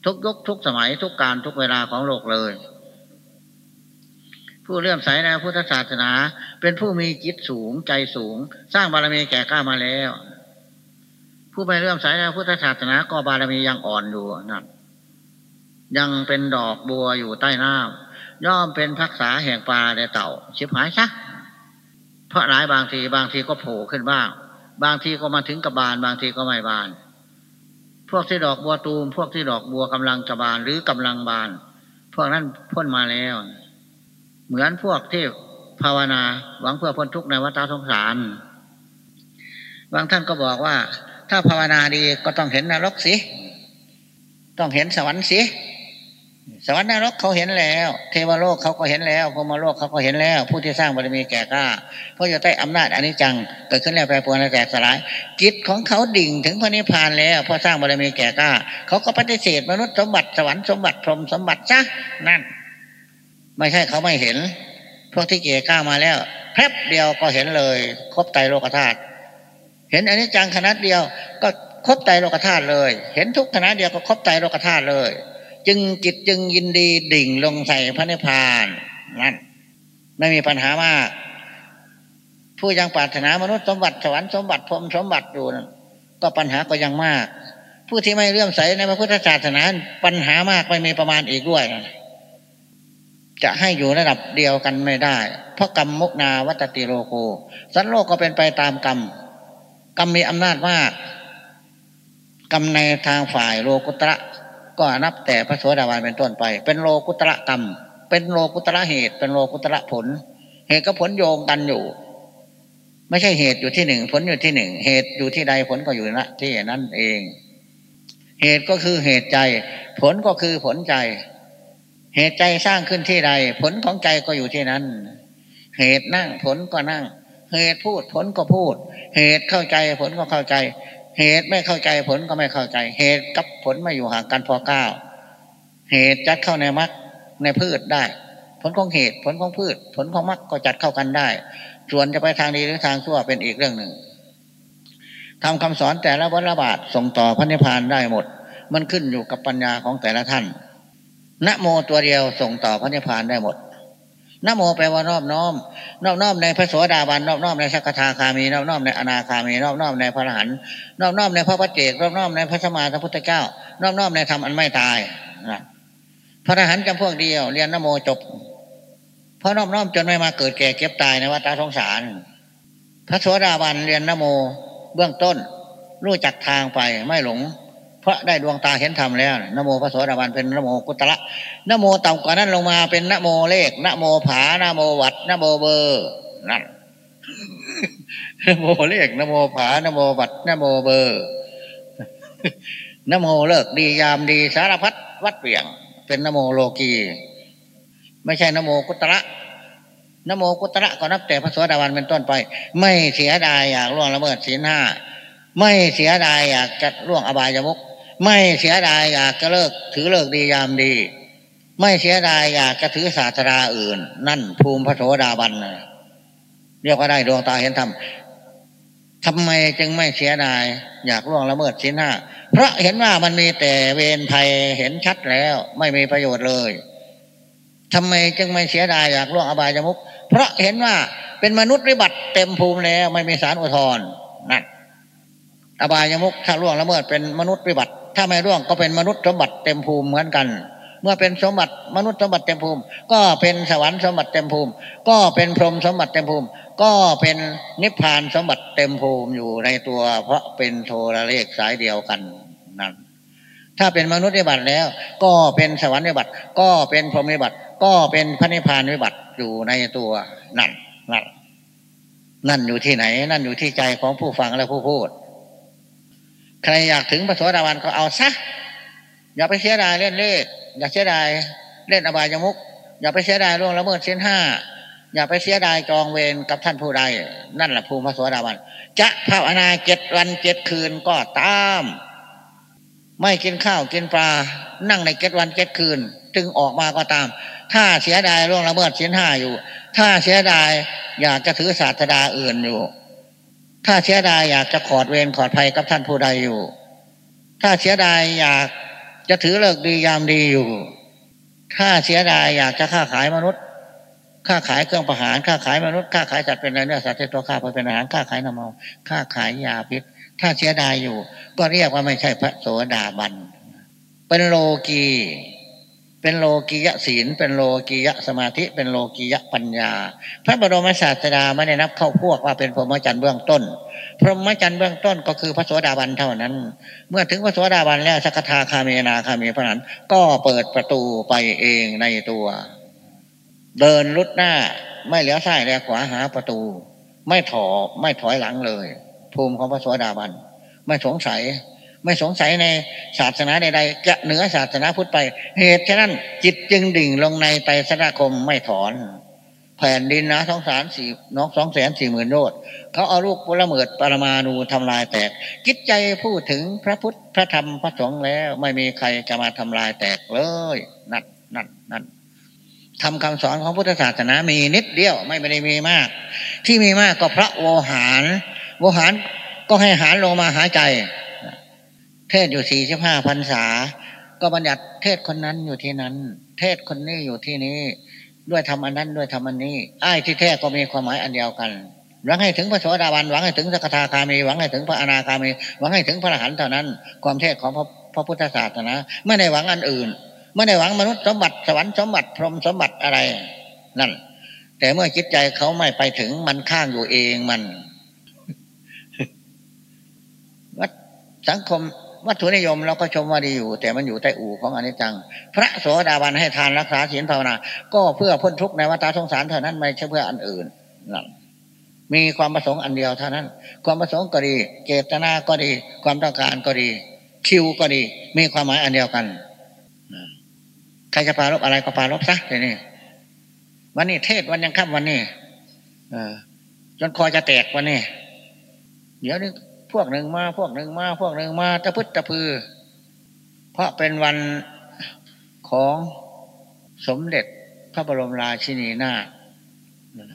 S1: ทุกยุคทุกสมัยทุกการทุกเวลาของโลกเลย ผู้เลื่อมใสในพุทธศาสนา เป็นผู้มีจิตสูงใจสูง สร้างบารมีแก่กล้ามาแล้ว ผู้ไม่เลื่อมใสในพุทธศาสนาก็บารมียังอ่อนอยู่นั่น ยังเป็นดอกบัวอยู่ใต้น้ำย่อมเป็นพักษาแห่งปลาในเต่าชิบหายซะเพราะหลายบางทีบางทีก็โผล่ขึ้นบ้าง
S2: บางทีก็มาถึงกับบานบางทีก็ไม่บาน พวกที่ดอกบัวตูม พวกที่ดอกบัวกำลังจะบานหรือกำลังบาน พวกนั้นพ้นมาแล้ว เหมือนพวกที่ภาวนาหวังเพื่อพ้นทุกข์ในวัฏสงสารบางท่านก็บอกว่า ถ้าภาวนาดีก็ต้องเห็นนรกสิ ต้องเห็นสวรรค์สิ วรรค์นรกเขาเห็นแล้ว เทวโลกเขาก็เห็นแล้วพรมโลกเขาก็เห็นแล้ว ผู้ที่สร้างบารมีแก่กล้าเพราะอยู่ใต้อำนาจอนิจจังเกิดขึ้นแล้วแปรปรวนและแตกสลาย จิตของเขาดิ่งถึงพระนิพพานแล้วเพราะสร้างบารมีแก่กล้าเขาก็ปฏิเสธมนุษย์สมบัติสวรรค์สมบัติพรหมสมบัติซะนั่น ไม่ใช่เขาไม่เห็น พวกที่เก่กล้ามาแล้วแป๊บเดียวก็เห็นเลย ครบไตโลกธาตุเห็นอนิจจังขนาดเดียวก็ครบไตโลกธาตุเลย เห็นทุกขณะเดียวก็ครบไตโลกธาตุเลย จึงจิตจึงยินดีดิ่งลงใส่พระนิพพานนั่นไม่มีปัญหามาก ผู้ยังปรารถนามนุษย์สมบัติสวรรค์สมบัติพรมสมบัติอยู่นะก็ปัญหาก็ยังมาก ผู้ที่ไม่เลื่อมใสในพระพุทธศาสนาปัญหามากไม่มีประมาณอีกด้วยนะจะให้อยู่ระดับเดียวกันไม่ได้ เพราะกรรมมุกนาวัตติโลโกสันโลกก็เป็นไปตามกรรมกรรมมีอำนาจมากกรรมในทางฝ่ายโลกุตระ ก็นับแต่พระโสดาบันเป็นต้นไป เป็นโลกุตระกรรม เป็นโลกุตระเหตุ เป็นโลกุตระผล เหตุกับผลโยงกันอยู่ ไม่ใช่เหตุอยู่ที่หนึ่งผลอยู่ที่หนึ่งเหตุอยู่ที่ใดผลก็อยู่ณที่นั่นเอง เหตุก็คือเหตุใจ ผลก็คือผลใจ เหตุใจสร้างขึ้นที่ใด ผลของใจก็อยู่ที่นั้น เหตุนั่งผลก็นั่ง เหตุพูดผลก็พูด เหตุเข้าใจผลก็เข้าใจ เหตุไม่เข้าใจผลก็ไม่เข้าใจ เหตุกับผลไม่อยู่ห่างกันพอเก้าเหตุจัดเข้าในมรรคในพืชได้ ผลของเหตุผลของพืช ผลของมรรคก็จัดเข้ากันได้ ส่วนจะไปทางดีหรือทางชั่วเป็นอีกเรื่องหนึ่งทำคำสอนแต่ละวัฏบาทส่งต่อพระนิพพานได้หมด มันขึ้นอยู่กับปัญญาของแต่ละท่านนะโมตัวเดียวส่งต่อพระนิพพานได้หมด นโมแปลว่านอบน้อม นอบน้อมในพระโสดาบันนอบน้อมในสักทาคามีนอบน้อมในอนาคามีนอบน้อมในพระอรหันต์นอบน้อมในพระปัจเจกนอบน้อมในพระสมมาสัมพุทธเจ้านอบน้อมในธรรมอันไม่ตายพระอรหันต์จำพวกเดียว เรียนนโมจบเพราะนอบน้อมจนไม่มาเกิดแก่เก็บตายในวัฏสงสาร พระโสดาบันเรียนนโมเบื้องต้น รู้จักทางไปไม่หลง เพราะได้ดวงตาเห็นธรรมแล้วนโมพระโสดาบันเป็นนโมกุตระนโมต่ำกว่านั้นลงมาเป็นนโมเลขนโมผานโมวัดนโมเบอร์นั่นนโมเลขนโมผานโมวัดนโมเบอร์นโมเลิกดียามดีสารพัดวัดเปลี่ยง เป็นนโมโลกีไม่ใช่นโมกุตระนโมกุตระก็นับแต่พระโสดาบันเป็นต้นไป ไม่เสียดายอยากล่วงละเมิดศีลห้าไม่เสียดายอยากจะล่วงอบายมุก ไม่เสียดายอยากจะเลิก ถือเลิกดียามดี ไม่เสียดายอยากจะถือศาสนาอื่น นั่นภูมิพระโสดาบันเรียกว่าได้ดวงตาเห็นธรรมทำไมจึงไม่เสียดาย อยากล่วงละเมิดศีลห้าเพราะเห็นว่ามันมีแต่เวรภัยเห็นชัดแล้ว ไม่มีประโยชน์เลยทำไมจึงไม่เสียดายอยากล่วงอบายมุกเพราะเห็นว่าเป็นมนุษย์วิบัติเต็มภูมิแล้ว ไม่มีสารอุทธรณ์นั่นอบายมุกถ้าล่วงละเมิดเป็นมนุษย์วิบัติ ถ้าไม่ล่วงก็เป็นมนุษย์สมบัติเต็มภูมิเหมือนกัน เมื่อเป็นสมบัติมนุษย์สมบัติเต็มภูมิ ก็เป็นสวรรค์สมบัติเต็มภูมิ ก็เป็นพรหมสมบัติเต็มภูมิ ก็เป็นนิพพานสมบัติเต็มภูมิอยู่ในตัว เพราะเป็นโทรเลขสายเดียวกันนั่นถ้าเป็นมนุษย์วิบัติแล้ว ก็เป็นสวรรค์วิบัติ ก็เป็นพรหมวิบัติ ก็เป็นพระนิพพานวิบัติอยู่ในตัวนั่นนั่นนั่นอยู่ที่ไหน นั่นอยู่ที่ใจของผู้ฟังและผู้พูด ใครอยากถึงพระโสดาบันก็เอาซะอย่าไปเสียดายเล่นเล่อย่าเสียดายเล่นอบายมุกอย่าไปเสียดายล่วงละเมิดเส้นห้าอย่าไปเสียดายจองเวรกับท่านผู้ใด นั่นแหละภูมิพระโสดาบันจะภาวนาเจ็ดวันเจ็ดคืนก็ตาม ไม่กินข้าวกินปลา นั่งในเจ็ดวันเจ็ดคืน จึงออกมาก็ตาม ถ้าเสียดายล่วงละเมิดเส้นห้าอยู่ ถ้าเสียดายอยากจะถือศาสดาอื่นอยู่ ถ้าเสียดายอยากจะขอดเวรขอดภัยกับท่านผู้ใดอยู่ ถ้าเสียดายอยากจะถือเลิกดียามดีอยู่ ถ้าเสียดายอยากจะค้าขายมนุษย์ ค้าขายเครื่องประหาร ค้าขายมนุษย์ ค้าขายสัตว์เป็นเนื้อสัตว์ที่ตัวข้าไปเป็นอาหาร ค้าขายน้ำเมา ค้าขายยาพิษ ถ้าเสียดายอยู่ ก็เรียกว่าไม่ใช่พระโสดาบัน เป็นโลกี
S1: เป็นโลกียะศีล เป็นโลกียะสมาธิ เป็นโลกียะปัญญา พระบรมศาสดาไม่ได้นับเข้าพวกว่าเป็นพรหมจรรย์เบื้องต้น พรหมจรรย์เบื้องต้นก็คือพระโสดาบันเท่านั้น เมื่อถึงพระโสดาบันแล้วสักทาคาเมนาคามีพระนั้น ก็เปิดประตูไปเองในตัว เดินลุดหน้าไม่เหลียวซ้ายแลขวาหาประตู ไม่ถอไม่ถอยหลังเลย ภูมิของพระโสดาบันไม่สงสัย ไม่สงสัยในศาสนาใดๆจะเหนือศาสนาพุทธไป เหตุฉะนั้นจิตจึงดิ่งลงในไตรสนาคมไม่ถอน แผ่นดินนะสองสารสี่น้องสองแสนสี่หมื่นโนดเขาเอาลูกปุระเมิดปรมาณูทำลายแตกจิตใจพูดถึงพระพุทธพระธรรมพระสงฆ์แล้วไม่มีใครจะมาทำลายแตกเลยนัดนัดนัดทำคำสอนของพุทธศาสนามีนิดเดียวไม่ได้มีมาก ที่มีมากก็พระโวหารโวหารก็ให้หารลงมาหาใจ เทศอยู่สี่สิบห้าพรรษา ก็บัญญัติเทศคนนั้นอยู่ที่นั้น เทศคนนี้อยู่ที่นี้ ด้วยทำอันนั้นด้วยทำอันนี้ไอ้ที่แท้ก็มีความหมายอันเดียวกันหวังให้ถึงพระโสดาบันหวังให้ถึงสกทาคามีหวังให้ถึงพระอนาคามีหวังให้ถึงพระอรหันต์เท่านั้น ความเทศของพระพระพุทธศาสนาไม่ได้หวังอันอื่น ไม่ได้หวังมนุษย์สมบัติสวรรค์สมบัติพรหมสมบัติอะไร นั่น แต่เมื่อจิตใจเขาไม่ไปถึงมันข้างอยู่เองมันวัดสังคม วัตถุนิยมเราก็ชมว่าดีอยู่ แต่มันอยู่ใต้อู่ของอนิจจัง พระโสดาบันให้ทานรักษาศีลภาวนา ก็เพื่อพ้นทุกข์ในวัฏสงสารเท่านั้นไม่ใช่เพื่ออันอื่นนั่นมีความประสงค์อันเดียวเท่านั้น ความประสงค์ก็ดี เจตนาก็ดี ความต้องการก็ดี คิวก็ดี มีความหมายอันเดียวกันใครจะปารบอะไรก็ปารบซะทีนี้วันนี้เทศวันยังค่ำวันนี้จนคอจะแตกวันนี้ เดี๋ยวนี้ พวกหนึ่งมาพวกหนึ่งมาพวกหนึ่งมาตะพึดตะพือ เพราะเป็นวันของสมเด็จพระบรมราชินีนาถ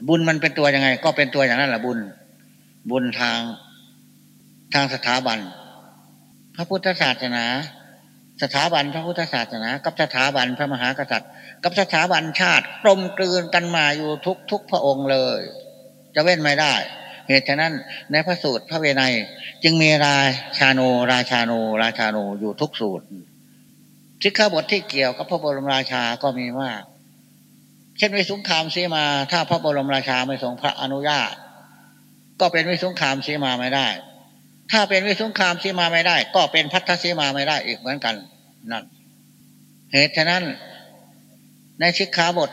S1: บุญมันเป็นตัวยังไง ก็เป็นตัวอย่างนั้นแหละบุญ บุญทางทางสถาบัน พระพุทธศาสนา สถาบันพระพุทธศาสนา กับสถาบันพระมหากษัตริย์ กับสถาบันชาติกลมกลืนกันมาอยู่ทุกทุกพระองค์เลย จะเว้นไม่ได้ เหตุฉะนั้นในพระสูตรพระเวไนจึงมีราชาโนราชาโนราชาโนอยู่ทุกสูตรสิกขาบทที่เกี่ยวกับพระบรมราชาก็มีมากเช่นวิสุงคามสีมา ถ้าพระบรมราชาไม่ทรงพระอนุญาต ก็เป็นวิสุงคามสีมาไม่ได้ ถ้าเป็นวิสุงคามสีมาไม่ได้ ก็เป็นพัทธสีมาไม่ได้อีกเหมือนกันนั่นเหตุฉะนั้นในสิกขาบท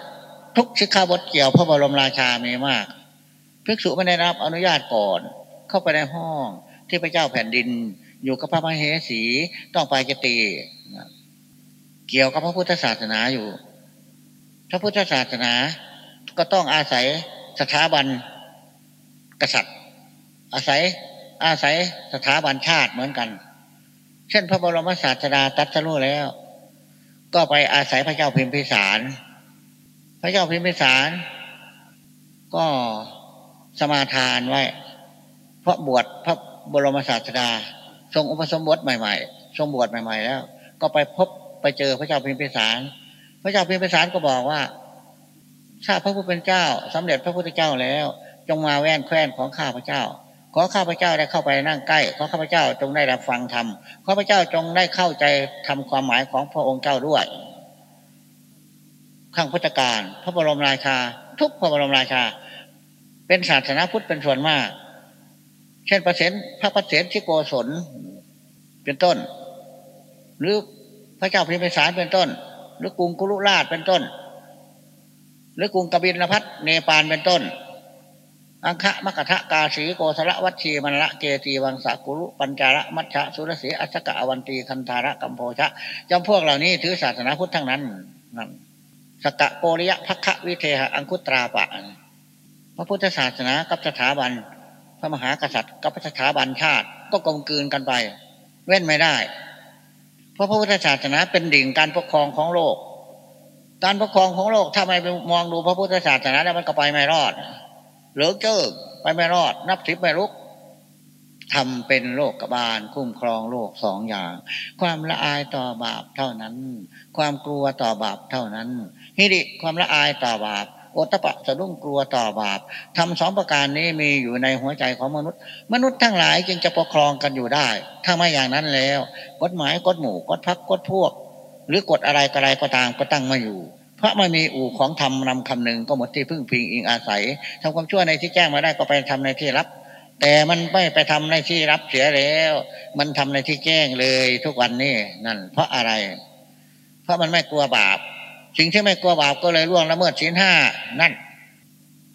S1: ทุกสิกขาบทเกี่ยวพระบรมราชามีมาก ภิกษุไม่ได้รับอนุญาตก่อน เข้าไปในห้องที่พระเจ้าแผ่นดิน อยู่กับพระมเหสีต้องไปจตีเกี่ยวกับพระพุทธศาสนาอยู่ พระพุทธศาสนาก็ต้องอาศัยสถาบันกษัตริย์ อาศัยอาศัยสถาบันชาติเหมือนกัน เช่นพระบรมศาสดาตัดสรู้แล้ว ก็ไปอาศัยพระเจ้าพิมพิสาร พระเจ้าพิมพิสาร ก็ สมาทานไว้ เพราะบวชพระบรมศาสดา ทรงอุปสมบทใหม่ๆ ทรงบวชใหม่ๆแล้ว ก็ไปพบไปเจอพระเจ้าพิมพิสาร พระเจ้าพิมพิสารก็บอกว่าถ้าพระผู้เป็นเจ้าสำเร็จพระพุทธเจ้าแล้ว จงมาแว่นแคว้นของข้าพระเจ้า ขอข้าพระเจ้าได้เข้าไปนั่งใกล้ ขอข้าพเจ้าจงได้รับฟังธรรม ขอพระเจ้าจงได้เข้าใจทำความหมายของพระองค์เจ้าด้วยข้างพุทธการ พระบรมราชา ทุกพระบรมราชา เป็นศาสนาพุทธเป็นส่วนมาก เช่นประเสนพระประเสนที่โกศลเป็นต้น หรือพระเจ้าพิมพิสารเป็นต้น หรือกรุงกุลุราชเป็นต้น หรือกรุงกบิลพัทเนปาลเป็นต้น อังคะมกทะกาสีโกสระวัชีมันละเกตีวังสากุลุปัญจาระมัชชะสุรสีอัศกะอวันตีคันธาระกัมโพชะจำพวกเหล่านี้ถือศาสนาพุทธทั้งนั้นนั่นสกะโปริยะพักะวิเทหะอังคุตราปะ พระพุทธศาสนากับสถาบัน พระมหากษัตริย์ กับสถาบันชาติก็กลมกลืนกันไป เว้นไม่ได้ เพราะพระพุทธศาสนาเป็นดิ่งการปกครองของโลก การปกครองของโลกถ้าไม่มองดูพระพุทธศาสนาแล้วมันก็ไปไม่รอดเหลือเกิกไปไม่รอด นับทิพย์ไม่ลุกทำเป็นโลกกบาลคุ้มครองโลกสองอย่าง ความละอายต่อบาปเท่านั้น ความกลัวต่อบาปเท่านั้นฮิริความละอายต่อบาป โอตปะสะดุ้งกลัวต่อบาปทำสองประการนี้มีอยู่ในหัวใจของมนุษย์ มนุษย์ทั้งหลายจึงจะปกครองกันอยู่ได้ ถ้าไม่อย่างนั้นแล้ว กฎหมายกฎหมู่กฎพักกฎพวก
S2: หรือกฎอะไรก็อะไรก็ตามก็ตั้งมาอยู่เพราะไม่มีอู่ของธรรมนำคำหนึ่งก็หมดที่พึ่งพิงอิงอาศัยทำความชั่วในที่แจ้งมาได้ก็ไปทำในที่รับ แต่มันไม่ไปทำในที่รับเสียแล้ว มันทำในที่แจ้งเลยทุกวันนี้นั่น เพราะอะไร เพราะมันไม่กลัวบาป สิ่งที่ไม่กลัวบาปก็เลยล่วงละเมิดศีลห้านั่น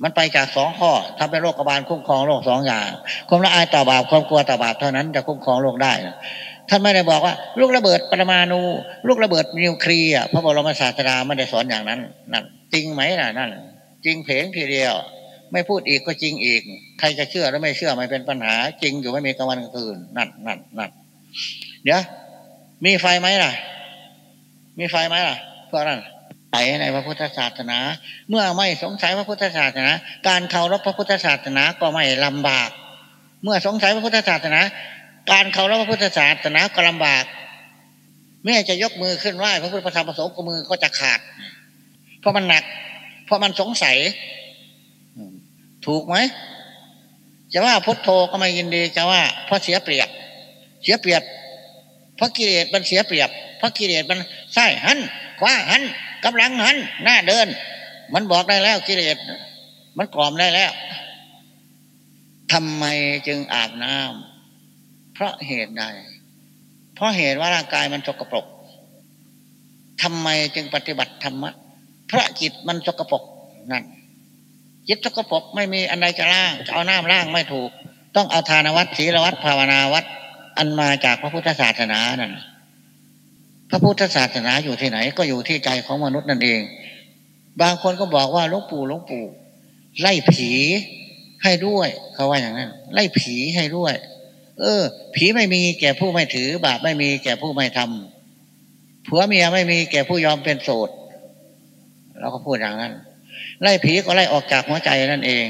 S2: มันไปจากสองข้อทำเป็นโรคกบาลคุ้มครองโรคสองอย่างความละอายต่อบาปความกลัวต่อบาปเท่านั้นจะคุ้มครองโรคได้ท่านไม่ได้บอกว่า ลูกระเบิดปรมาณูลูกระเบิดนิวเคลียร์พระบรมศาสดาไม่ได้สอนอย่างนั้นนั่นจริงไหมล่ะนั่น จริงเพลงทีเดียว ไม่พูดอีกก็จริงอีก ใครจะเชื่อหรือไม่เชื่อไม่เป็นปัญหา จริงอยู่ไม่มีกลางวันกลางคืนนั่นนั่นนั่นเดี๋ยวมีไฟไหมล่ะ มีไฟไหมล่ะพวกนั้น ไปในพระพุทธศาสนา เมื่อไม่สงสัยพระพุทธศาสนา การเคารพพระพุทธศาสนาก็ไม่ลำบาก เมื่อสงสัยพระพุทธศาสนา การเคารพพระพุทธศาสนาก็ลำบากแม่จะยกมือขึ้นไหว้พระพุทธธรรมประสงค์ก็มือก็จะขาด เพราะมันหนัก เพราะมันสงสัย ถูกไหมจะว่าพุทโธก็ไม่ยินดีจะว่าเพราะเสียเปรียบ เสียเปรียบ เพราะกิเลสมันเสียเปรียบ เพราะกิเลสมันใช่หันขวาหัน กำลังหันหน้าเดิน มันบอกได้แล้วกิเลสมันกล่อมได้แล้วทำไมจึงอาบน้ำเพราะเหตุใด เพราะเหตุว่าร่างกายมันสกปรกทำไมจึงปฏิบัติธรรมะเพราะจิตมันสกปรกนั่นจิตสกปรกไม่มีอันใดจะล่างจะเอาน้ำล่างไม่ถูก ต้องเอาทานวัดศีลวัดภาวนาวัด อันมาจากพระพุทธศาสนานั่น พระพุทธศาสนาอยู่ที่ไหน ก็อยู่ที่ใจของมนุษย์นั่นเอง บางคนก็บอกว่าหลวงปู่หลวงปู่ ไล่ผีให้ด้วยเขาว่าอย่างนั้น ไล่ผีให้ด้วย เออ ผีไม่มีแก่ผู้ไม่ถือ บาปไม่มีแก่ผู้ไม่ทำผัวเมียไม่มีแก่ผู้ยอมเป็นโสดเราก็พูดอย่างนั้น ไล่ผีก็ไล่ออกจากหัวใจนั่นเอง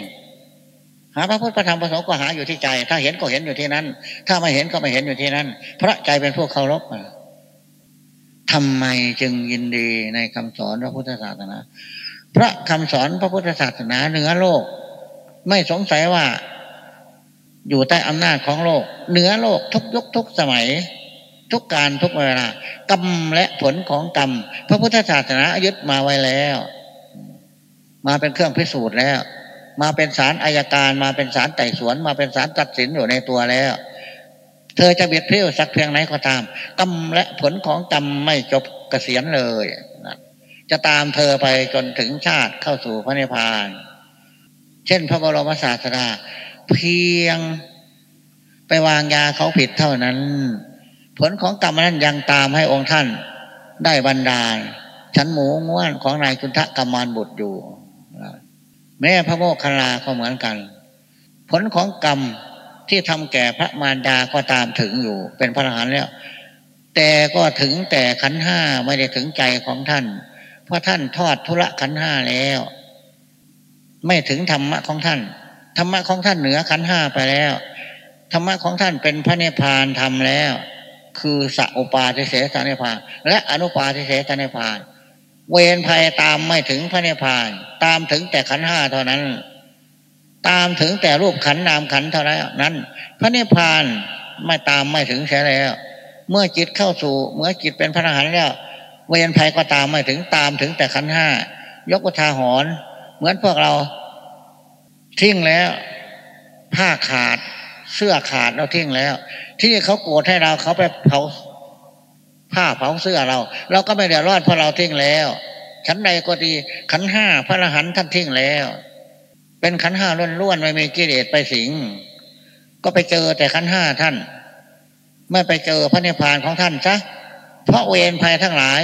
S2: หาพระพุทธประธรรมประสงค์ก็หาอยู่ที่ใจ ถ้าเห็นก็เห็นอยู่ที่นั้น ถ้าไม่เห็นก็ไม่เห็นอยู่ที่นั้น พระใจเป็นผู้เคารพ ทำไมจึงยินดีในคำสอนพระพุทธศาสนา พระคำสอนพระพุทธศาสนาเหนือโลก ไม่สงสัยว่าอยู่ใต้อำนาจของโลก เหนือโลกทุกยุคทุกสมัย ทุกการทุกเวลากรรมและผลของกรรม พระพุทธศาสนายึดมาไว้แล้ว มาเป็นเครื่องพิสูจน์แล้ว มาเป็นศาลอายการ มาเป็นศาลไต่สวน มาเป็นศาลตัดสินอยู่ในตัวแล้ว เธอจะเบียดเพี้ยวสักเพียงไหนก็ตามกรรมและผลของกรรมไม่จบเกษียณเลยนะจะตามเธอไปจนถึงชาติเข้าสู่พระนิพพาน เช่น พระบรมศาสดาเพียงไปวางยาเขาผิดเท่านั้น ผลของกรรมนั้นยังตามให้องค์ท่านได้บรรดาลชั้นหมูง้วนของนายคุณทะกรรมานบุตรอยู่ แม่พระโมคคัลลาก็เหมือนกัน ผลของกรรม ที่ทำแก่พระมารดาก็ตามถึงอยู่ เป็นพระอรหันต์แล้ว แต่ก็ถึงแต่ขันห้าไม่ได้ถึงใจของท่าน เพราะท่านทอดทุระขันห้าแล้ว ไม่ถึงธรรมะของท่านธรรมะของท่านเหนือขันห้าไปแล้วธรรมะของท่านเป็นพระเนพานทำแล้ว คือสัพปาทิเสสนิพาน และอนุปาทิเสสนิพาน เวรภัยตามไม่ถึงพระเนพาน ตามถึงแต่ขันห้าเท่านั้น ตามถึงแต่รูปขันนามขันเท่านั้น พระนิพพานไม่ตามไม่ถึงใช่แล้ว เมื่อจิตเข้าสู่ เมื่อจิตเป็นพระอรหันต์แล้ว เวียนภัยก็ตามไม่ถึงตามถึงแต่ขันห้ายกอุทาหรณ์เหมือนพวกเราทิ้งแล้ว ผ้าขาดเสื้อขาดเราทิ้งแล้ว ที่เขาโกรธให้เราเขาไปเผาผ้าเผาเสื้อเรา เราก็ไม่เดือดร้อนเพราะเราทิ้งแล้วขันใดก็ดีขันห้าพระอรหันต์ท่านทิ้งแล้ว เป็นขันห้าล้วนๆไม่มีกิเลสไปสิง ก็ไปเจอแต่ขันห้าท่านไม่ไปเจอพระนิพพานของท่านซะเพราะเวรภัยทั้งหลาย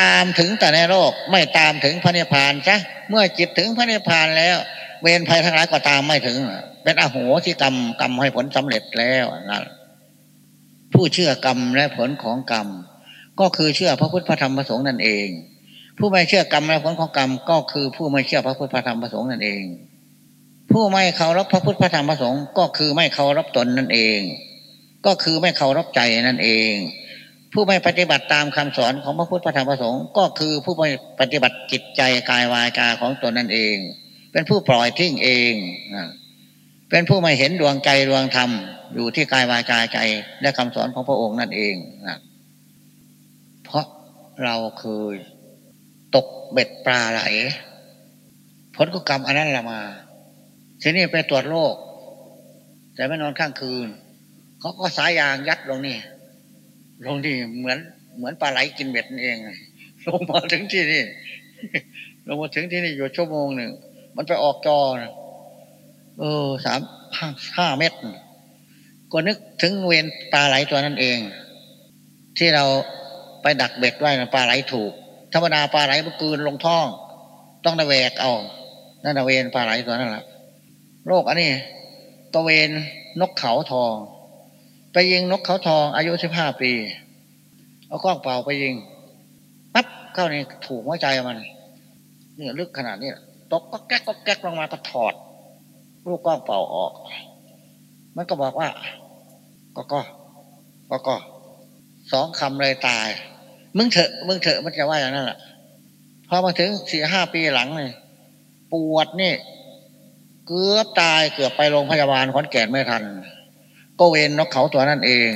S2: ตามถึงแต่ในโลกไม่ตามถึงพระนิพพานซะเมื่อจิตถึงพระนิพพานแล้ว เวรภัยทั้งหลายก็ตามไม่ถึง เป็นอโหสิกรรมกรรมให้ผลสำเร็จแล้วนั่นผู้เชื่อกรรมและผลของกรรม ก็คือเชื่อพระพุทธพระธรรมพระสงฆ์นั่นเอง ผู้ไม่เชื่อกรรมและผลของกรรม ก็คือผู้ไม่เชื่อพระพุทธพระธรรมพระสงฆ์นั่นเอง ผู้ไม่เคารพพระพุทธพระธรรมพระสงฆ์ก็คือไม่เคารพตนนั่นเอง ก็คือไม่เคารพใจนั่นเอง ผู้ไม่ปฏิบัติตามคำสอนของพระพุทธพระธรรมพระสงฆ์ก็คือผู้ไม่ปฏิบัติจิตใจกายวายกาของตนนั่นเอง เป็นผู้ปล่อยทิ้งเองเป็นผู้ไม่เห็นดวงใจดวงธรรมอยู่ที่กายวายกายใจและคำสอนของพระองค์นั่นเองนะเพราะเราเคยตกเบ็ดปลาไหลผลกุกรรมอันนั้นละมา ทีนี้ไปตรวจโรคแต่ไม่นอนข้างคืนเขาก็สายยางยัดลงนี่ลงนี่เหมือนเหมือนปลาไหลกินเบ็ดเองลงมาถึงที่นี่ลงมาถึงที่นี่อยู่ชั่วโมงหนึ่งมันไปออกจอนะเออสามห้าห้าเมตรก็นึกถึงเวรปลาไหลตัวนั้นเอง ที่เราไปดักเบ็ดไว้นะปลาไหลถูก ธรรมดาปลาไหลมันกืนลงท้อง ต้องได้แหวกเอานั่นนะเวรปลาไหลตัวนั้นแหละ โรคอันนี้ตัวเวนนกเขาทอง ไปยิงนกเขาทอง อายุสิบห้าปี เอากล้องเปล่าไปยิงปั๊บเข้านี่ถูกหัวใจมันเนี่ยลึกขนาดนี้ตกก็แก๊กก็แก๊กลงมาก็ถอด ลูกกล้องเป่าออก มันก็บอกว่า ก็ก็ก็ก็สองคำเลยตาย มึงเถอะมึงเถอะมันจะว่าอย่างนั้นแหละพอมาถึงสี่ห้าปีหลังเลยปวดนี่ เกือบตายเกือบไปโรงพยาบาลขอนแก่นไม่ทัน ก็เวนนกเขาตัวนั่นเอง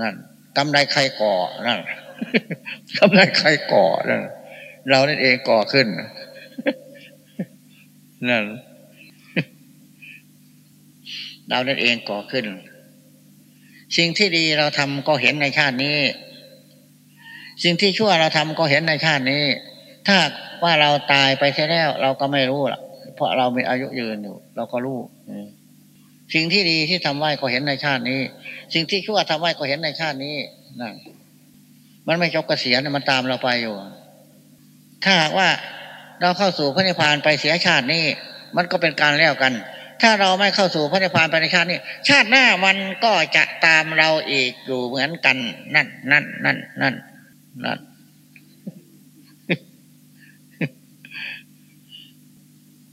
S2: นั่นกำไรใครก่อนั่นกำไรใครก่อนั่นเรานั่นเองก่อขึ้นนั่นเรานั่นเองก่อขึ้น สิ่งที่ดีเราทำก็เห็นในชาตินี้ สิ่งที่ชั่วเราทำก็เห็นในชาตินี้ ถ้าว่าเราตายไปใช่แล้ว เราก็ไม่รู้ล่ะ เพราะเรามีอายุยืนอยู่ เราก็รู้สิ่งที่ดีที่ทำไว้ก็เห็นในชาตินี้ สิ่งที่ชั่วทำไว้ก็เห็นในชาตินี้นั่นมันไม่จบกเกษียณมันตามเราไปอยู่ ถ้าหากว่าเราเข้าสู่พระนิพพานไปเสียชาตินี้ มันก็เป็นการแล้วกัน ถ้าเราไม่เข้าสู่พระนิพพานไปในชาตินี้ ชาติหน้ามันก็จะตามเราอีกอยู่เหมือนกัน นั่นนั่นนั่นนั่นนั่น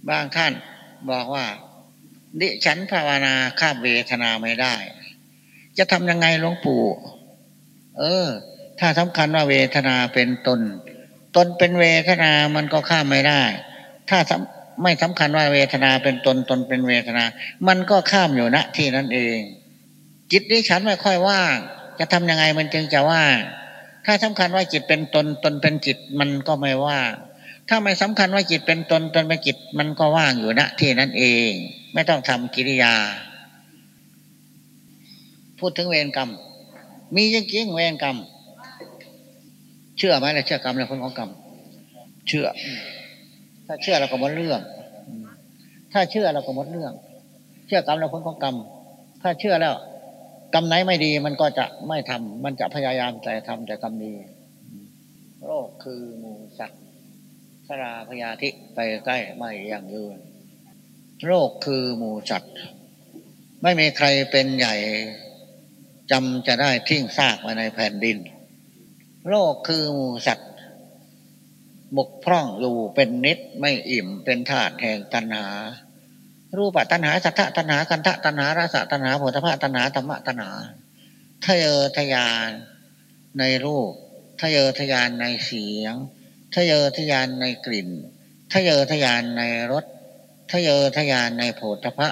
S2: บางท่านบอกว่า ดิฉันภาวนาข้ามเวทนาไม่ได้ จะทำยังไงหลวงปู่ เออ ถ้าสำคัญว่าเวทนาเป็นตน ตนเป็นเวทนามันก็ข้ามไม่ได้ ถ้าไม่สำคัญว่าเวทนาเป็นตนตนเป็นเวทนา มันก็ข้ามอยู่ณที่นั้นเอง จิตดิฉันไม่ค่อยว่าง จะทำยังไงมันจึงจะว่างถ้าสำคัญว่าจิตเป็นตนตนเป็นจิตมันก็ไม่ว่าง ถ้าไม่สำคัญว่าจิตเป็นตนตนเป็นจิตมันก็ว่างอยู่ณที่นั้นเอง ไม่ต้องทำกิริยา พูดถึงเวรกรรม มีจริงๆเวรกรรม เชื่อไหมล่ะเชื่อกรรมและผลของกรรม เชื่อ ถ้าเชื่อเราก็หมดเรื่อง ถ้าเชื่อเราก็หมดเรื่อง เชื่อกรรมและผลของกรรม ถ้าเชื่อแล้วกรรมไหนไม่ดีมันก็จะไม่ทำมันจะพยายามแต่ทำแต่กรรมดี โรคคือหมูสัตว์ สราพยาธิไปใกล้ไม่อย่างยืน โรคคือหมูสัตว์ ไม่มีใครเป็นใหญ่จำจะได้ทิ้งซากไว้ในแผ่นดิน โรคคือหมูสัตว์บกพร่องอยู่เป็นนิดไม่อิ่มเป็นธาตุแห่งตัณหา รูปตัณหาสัทธตัณหากันทะตัณหารสตัณหาโพธพะตัณหาธรรมะตัณหาทะเยอทะยานในรูปทะเยอทะยานในเสียง ทะเยอทยานในกลิ่น ทะเยอทยานในรส ทะเยอทยานในโผฏฐะ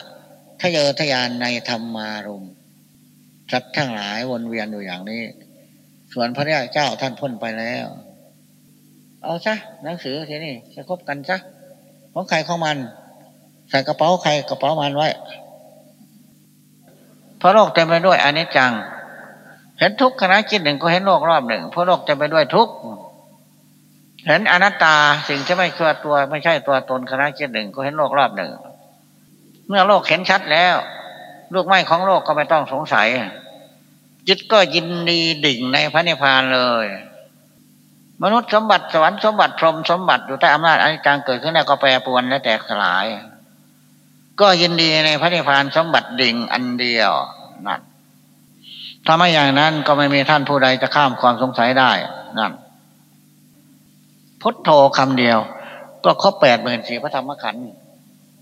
S2: ทะเยอทยานในธรรมารมสัตว์ทั้งหลายวนเวียนอยู่อย่างนี้ ส่วนพระเจ้าท่านพ้นไปแล้ว เอาซะหนังสือทีนี่จะคบกันซะของใครของมัน ใส่กระเป๋าใครกระเป๋ามันไว้พระโลกเต็มไปด้วยอนิจจัง เห็นทุกขณะจิตหนึ่งก็เห็นโลกรอบหนึ่งเพราะโลกเต็มไปด้วยทุกข์ เห็นอนัตตาสิ่งที่ไม่คือตัวไม่ใช่ตัวตนคณะจิตหนึ่งก็เห็นโลกรอบหนึ่ง เมื่อโลกเห็นชัดแล้วลูกไม้ของโลกก็ไม่ต้องสงสัยจิตก็ยินดีดิ่งในพระนิพพานเลย มนุษย์สมบัติสวรรค์สมบัติพรหมสมบัติอยู่ใต้อำนาจอนิจจังเกิดขึ้นแล้วก็แปรปรวนและแตกสลาย ก็ยินดีในพระนิพพานสมบัติดิ่งอันเดียวนั่นถ้าไม่อย่างนั้นก็ไม่มีท่านผู้ใดจะข้ามความสงสัยได้นั่น พุทโธคำเดียว ก็ครบแปดหมื่นสี่พระธรรมขันธ์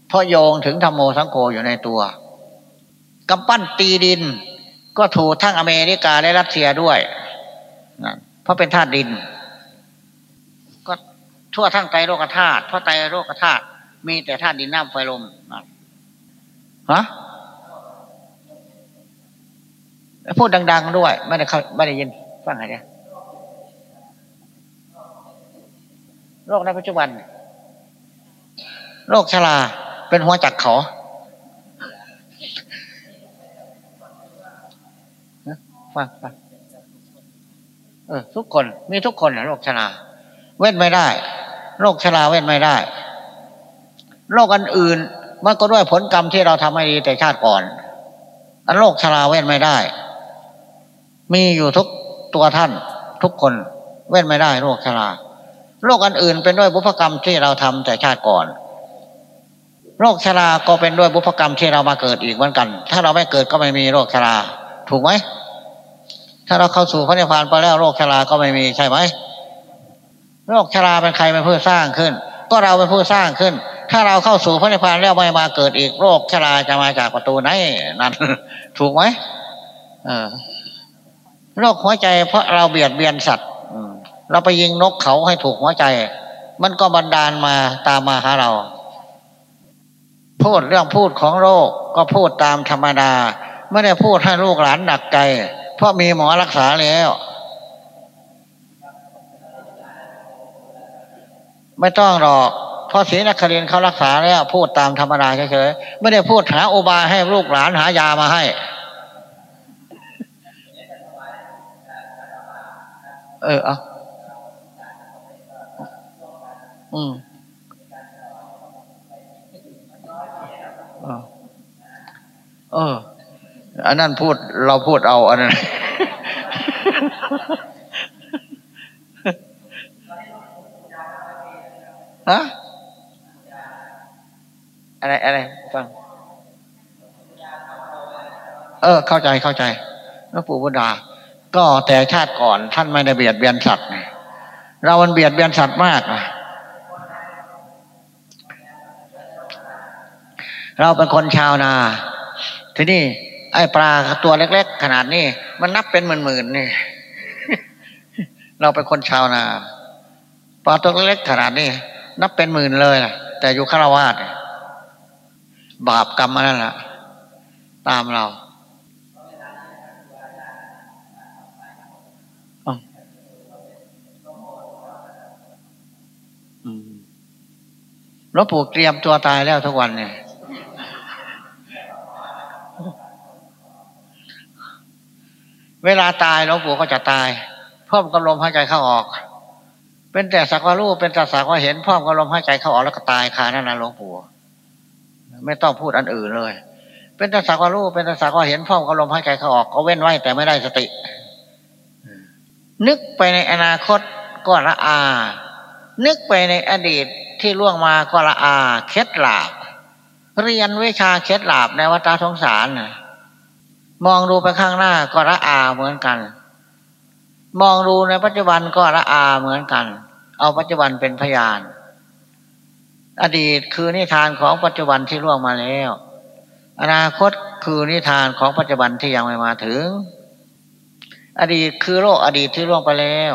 S2: เพราะโยงถึงธรรมโมสังโฆอยู่ในตัวกำปั้นตีดิน ก็ถูกทั้งอเมริกาและรัสเซียด้วยนะเพราะเป็นธาตุดิน ก็ทั่วทั้งไตรโลกธาตุเพราะไตรโลกธาตุมีแต่ธาตุดินน้ำไฟลมนะฮะพูดดัง ๆ ด้วย ไม่ได้เข้าไม่ได้ยินฟังอะไรเนี่ย
S1: โรคในปัจจุบัน โรคชราเป็นหัวจักเขาฟังฟังเออทุกคนมีทุกคนนะโรคชราเว้นไม่ได้ โรคชราเว้นไม่ได้ โรคอันอื่นมันก็ด้วยผลกรรมที่เราทำไม่ดีแต่ชาติก่อน อันโรคชราเว้นไม่ได้ มีอยู่ทุกตัวท่าน ทุกคนเว้นไม่ได้ โรคชรา โรคอันอื่นเป็นด้วยบุพกรรมที่เราทำแต่ชาติก่อน โรคชราก็เป็นด้วยบุพกรรมที่เรามาเกิดอีกเหมือนกัน ถ้าเราไม่เกิดก็ไม่มีโรคชรา ถูกไหมถ้าเราเข้าสู่พระนิพพานไปแล้วโรคชราก็ไม่มีใช่ไหมโรคชราเป็นใครเป็นผู้สร้างขึ้น ก็เราเป็นผู้สร้างขึ้น ถ้าเราเข้าสู่พระนิพพานแล้วไม่มาเกิดอีกโรคชราจะมาจากประตูไหนนั่นถูกไหมเออโรคหัวใจเพราะเราเบียดเบียนสัตว์ เราไปยิงนกเขาให้ถูกหัวใจ มันก็บันดาลมาตามมาหาเรา พูดเรื่องพูดของโรคก็พูดตามธรรมดา ไม่ได้พูดให้ลูกหลานหนักใจ เพราะมีหมอรักษาแล้ว ไม่ต้องหรอกเพราะศรีนครินเขารักษาแล้วพูดตามธรรมดาเฉยๆไม่ได้พูดหาอุบายให้ลูกหลานหายามาให้ เออเอา อืมเออ อันนั้นพูดเราพูดเอา อันนั้นฮะอะไรอะไรฟัง เออ เข้าใจเข้าใจหลวงปู่บุดา ก็แต่ชาติก่อนท่านไม่ได้เบียดเบียนสัตว์เรามันเบียดเบียนสัตว์มากนะ เราเป็นคนชาวนา ทีนี่ไอ้ปลาตัวเล็ก ๆ ขนาดนี้ มันนับเป็นหมื่นๆนี่ เราเป็นคนชาวนา ปลาตัวเล็กขนาดนี้ นับเป็นหมื่นเลยนะแต่อยู่ฆราวาสบาปกรรมนั่นแหละตามเราหลวงปู่เตรียมตัวตายแล้วทุกวันเนี่ย เวลาตายหลวงปู่ก็จะตายพร้อมกับลมหายใจเข้าออก เป็นแต่สักว่ารู้เป็นแต่สักว่าเห็นพร้อมกับลมหายใจเข้าออกแล้วก็ตายคานั่นนะหลวงปู่ไม่ต้องพูดอันอื่นเลย เป็นแต่สักว่ารู้เป็นแต่สักว่าเห็นพร้อมกับลมหายใจเข้าออกก็เว้นไว้แต่ไม่ได้สติ นึกไปในอนาคตก็ละอา นึกไปในอดีตที่ล่วงมาก็ละอาเคล็ดลาบเรียนวิชาเคล็ดลาบในวัฏสงสาร มองดูไปข้างหน้าก็ละอาเหมือนกัน มองดูในปัจจุบันก็ละอาเหมือนกัน เอาปัจจุบันเป็นพยาน อดีตคือนิทานของปัจจุบันที่ล่วงมาแล้ว อนาคตคือนิทานของปัจจุบันที่ยังไม่มาถึง อดีตคือโลกอดีตที่ล่วงไปแล้ว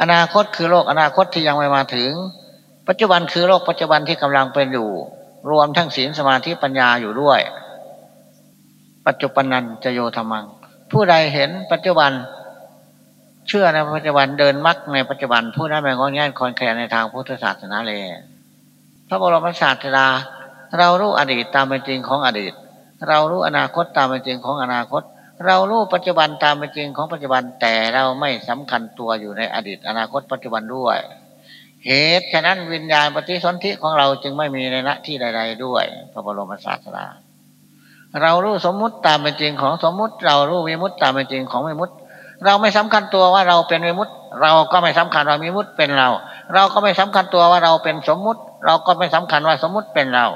S1: อนาคตคือโลกอนาคตที่ยังไม่มาถึง ปัจจุบันคือโลกปัจจุบันที่กำลังเป็นอยู่ รวมทั้งศีลสมาธิปัญญาอยู่ด้วย ปัจจุบันนันจะโยธรรมัง ผู้ใดเห็นปัจจุบัน เชื่อในปัจจุบันเดินมักในปัจจุบัน ผู้นั้นไม่งอนแง่นคอนแคลนในทางพุทธศาสนาเลยพระบรมศาสดาเรารู้อดีตตามเป็นจริงของอดีต เรารู้อนาคตตามเป็นจริงของอนาคต เรารู้ปัจจุบันตามเป็นจริงของปัจจุบันแต่เราไม่สำคัญตัวอยู่ในอดีต อนาคตปัจจุบันด้วย เหตุฉะนั้นวิญญาณปฏิสนธิของเราจึงไม่มีในณที่ใด ๆ ด้วย พระบรมศาสดา เรารู้สมมุติตามเป็นจริงของสมมุติ เรารู้วิมุตตามเป็นจริงของวิมุตเราไม่สำคัญตัวว่าเราเป็นวิมุตเราก็ไม่สำคัญว่าวิมุตเป็นเรา เราก็ไม่สำคัญตัวว่าเราเป็นสมมุติ เราก็ไม่สำคัญว่าสมมุติเป็นเรา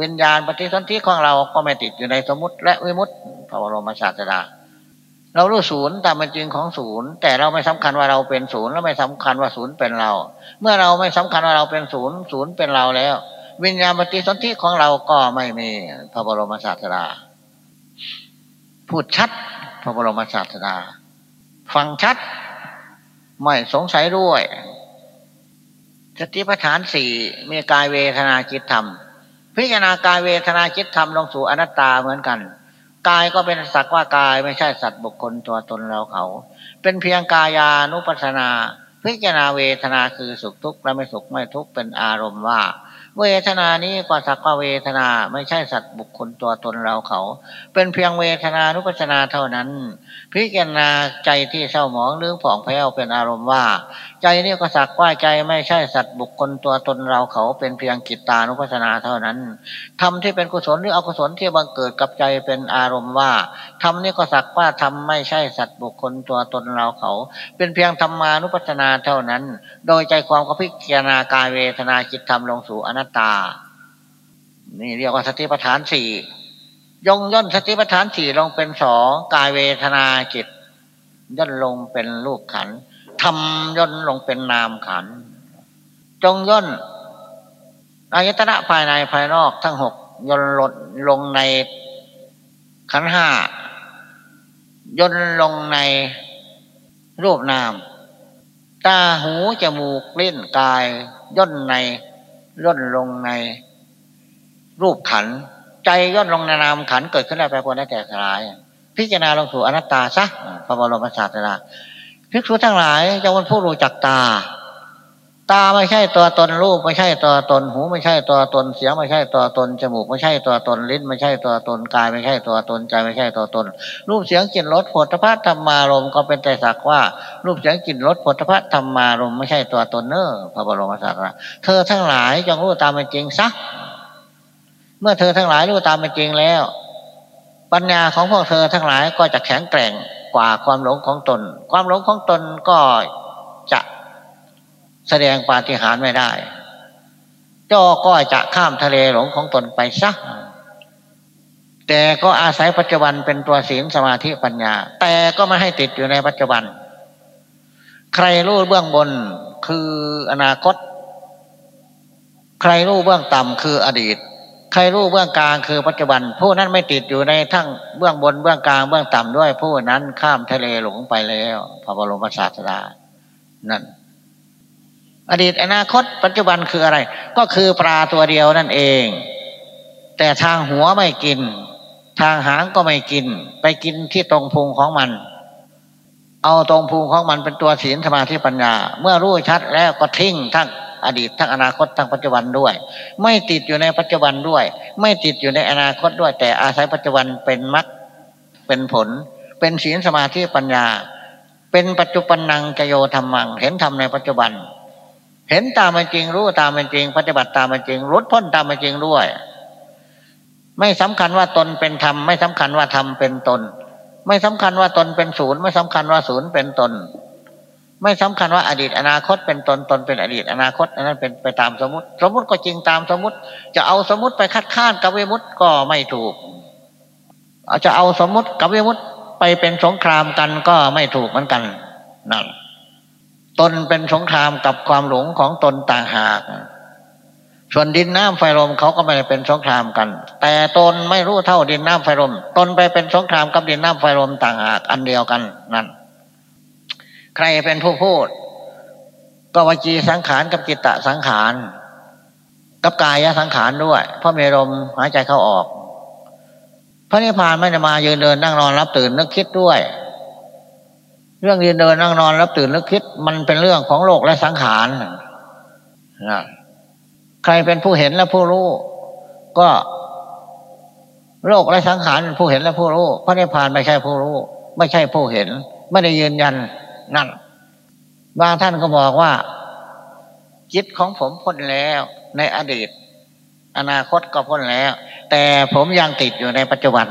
S1: วิญญาณปฏิสนธิของเราก็ไม่ติดอยู่ในสมมุติ และวิมุตพระบรมศาสดา เรารู้ศูนย์ตามเป็นจริงของศูนย์ แต่เราไม่สำคัญว่าเราเป็นศูนย์และไม่สำคัญว่าศูนย์เป็นเรา เมื่อเราไม่สำคัญว่าเราเป็นศูนย์ศูนย์เป็นเราแล้ว วิญญาณปฏิสนธิของเราก็ไม่มีพระบรมศาสดา พูดชัดพระบรมศาสดา ฟังชัด ไม่สงสัยด้วยสติปัฏฐานสี่มีกายเวทนาจิตธรรม พิจารณากายเวทนาจิตธรรมลงสู่อนัตตาเหมือนกัน กายก็เป็นสักว่ากายไม่ใช่สัตว์บุคคลตัวตนเราเขา เป็นเพียงกายานุปัสนาพพิจารณาเวทนาคือสุขทุกข์และไม่สุขไม่ทุกข์เป็นอารมณ์ว่า เวทนานี้ก็สักว่าเวทนาไม่ใช่สัตว์บุคคลตัวตนเราเขา เป็นเพียงเวทนานุปัสนาเท่านั้น พิจารณาใจที่เศร้าหมองหรือผ่องแผ้วเป็นอารมณ์ว่าใจนี้ก็สักว่าใจไม่ใช่สัตว์บุคคลตัวตนเราเขาเป็นเพียงกิตตานุปัสนาเท่านั้นทำที่เป็นกุศลหรืออกุศลที่บังเกิดกับใจเป็นอารมณ์ว่าทำนี้ก็สักว่าทำไม่ใช่สัตว์บุคคลตัวตนเราเขา เป็นเพียงธรรมานุปัสนาเท่านั้น โดยใจความก็พิจารณากายเวทนาจิตธรรมลงสู่อนัตตา นี่เรียกว่าสติปัฏฐานสี่ยงย่นสติปัฏฐานสี่ลงเป็นสองกายเวทนาจิตย่นลงเป็นรูปขัน ทำย่นลงเป็นนามขัน จงย่นอายตนะภายในภายนอกทั้งหกย่นลดลงในขันห้าย่นลงในรูปนาม ตาหูจมูกเล่นกายย่นในย่นลงในรูปขัน ใจย่นลงในนามขันเกิดขึ้นได้วแปรปรวนได้แต่สลาย พิจารณาลงสู่อนัตตาซะพระบรมศาสดา ภิกษุทั้งหลายจงเป็นผู้รู้จักตา ตาไม่ใช่ตัวตนรูปไม่ใช่ตัวตน หูไม่ใช่ตัวตนเสียงไม่ใช่ตัวตนจมูกไม่ใช่ตัวตนลิ้นไม่ใช่ตัวตนกายไม่ใช่ตัวตนใจไม่ใช่ตัวตน รูปเสียงกลิ่นรสผลพัฒธรรมารมก็เป็นแต่สักว่า รูปเสียงกลิ่นรสผลพัฒธรรมารมไม่ใช่ตัวตนเนอพระบรมศาสดาเธอทั้งหลายจงรู้ตามเป็นจริงซะเมื่อเธอทั้งหลายรู้ตามเป็นจริงแล้ว ปัญญาของพวกเธอทั้งหลายก็จะแข็งแกร่ง กว่าความหลงของตน ความหลงของตนก็จะแสดงปาฏิหาริย์ไม่ได้จ้อก็จะข้ามทะเลหลงของตนไปซักแต่ก็อาศัยปัจจุบันเป็นตัวศีลสมาธิปัญญา แต่ก็ไม่ให้ติดอยู่ในปัจจุบัน ใครรู้เบื้องบนคืออนาคต ใครรู้เบื้องต่ำคืออดีต ครรู้เบื้องกลางคือปัจจุบัน ผู้นั้นไม่ติดอยู่ในทั้งเบื้องบนเบื้องกลางเบื้องต่ำด้วย ผู้นั้นข้ามทะเลหลงไปแล้วพระบรมศาสดานั่น อดีตอนาคต ปัจจุบันคืออะไร ก็คือปลาตัวเดียวนั่นเอง แต่ทางหัวไม่กิน ทางหางก็ไม่กิน ไปกินที่ตรงพุงของมัน เอาตรงพุงของมันเป็นตัวศีลสมาธิปัญญา เมื่อรู้ชัดแล้วก็ทิ้งทั้ง อดีตทั้งอนาคตทั้งปัจจุบันด้วย ไม่ติดอยู่ในปัจจุบันด้วย ไม่ติดอยู่ในอนาคตด้วย แต่อาศัยปัจจุบันเป็นมรรคเป็นผล เป็นศีลสมาธิปัญญา เป็นปัจจุบันนังจโยธรรมัง เห็นธรรมในปัจจุบัน เห็นตามเป็นจริงรู้ตามเป็นจริง ปฏิบัติตามเป็นจริงรุดพ้นตามเป็นจริงด้วย ไม่สำคัญว่าตนเป็นธรรมไม่สำคัญว่าธรรมเป็นตน ไม่สำคัญว่าตนเป็นศูนย์ไม่สำคัญว่าศูนย์เป็นตน ไม่สำคัญว่าอดีตอนาคตเป็นตนตนเป็นอดีตอนาคตอันนั้นเป็นไปตามสมมติ สมมติก็จริงตามสมมติ จะเอาสมมติไปคัดค้านกับเวมุตก็ไม่ถูกอาจะเอาสมมติกับเวมุตไปเป็นสงครามกันก็ไม่ถูกเหมือนกันนั่นตนเป็นสงครามกับความหลงของตนต่างหาก ส่วนดินน้ำไฟลมเขาก็ไม่ได้เป็นสงครามกัน แต่ตนไม่รู้เท่าดินน้ำไฟลมตนไปเป็นสงครามกับดินน้ำไฟลมต่างหากอันเดียวกันนั่น ใครเป็นผู้พูด ก็วจีสังขารกับจิตตสังขาร กับกายสังขารด้วย เพราะมีลมหายใจเข้าออก พระนิพพานไม่ได้มายืนเดินนั่งนอนรับตื่นนึกคิดด้วย เรื่องยืนเดินนั่งนอนแล้วตื่นนึกคิด มันเป็นเรื่องของโลกและสังขารนะใครเป็นผู้เห็นและผู้รู้ ก็โลกและสังขารผู้เห็นและผู้รู้พระนิพพานไม่ใช่ผู้รู้ ไม่ใช่ผู้เห็น ไม่ได้ยืนยัน นั่น บางท่านก็บอกว่า จิตของผมพ้นแล้วในอดีต อนาคตก็พ้นแล้ว แต่ผมยังติดอยู่ในปัจจุบัน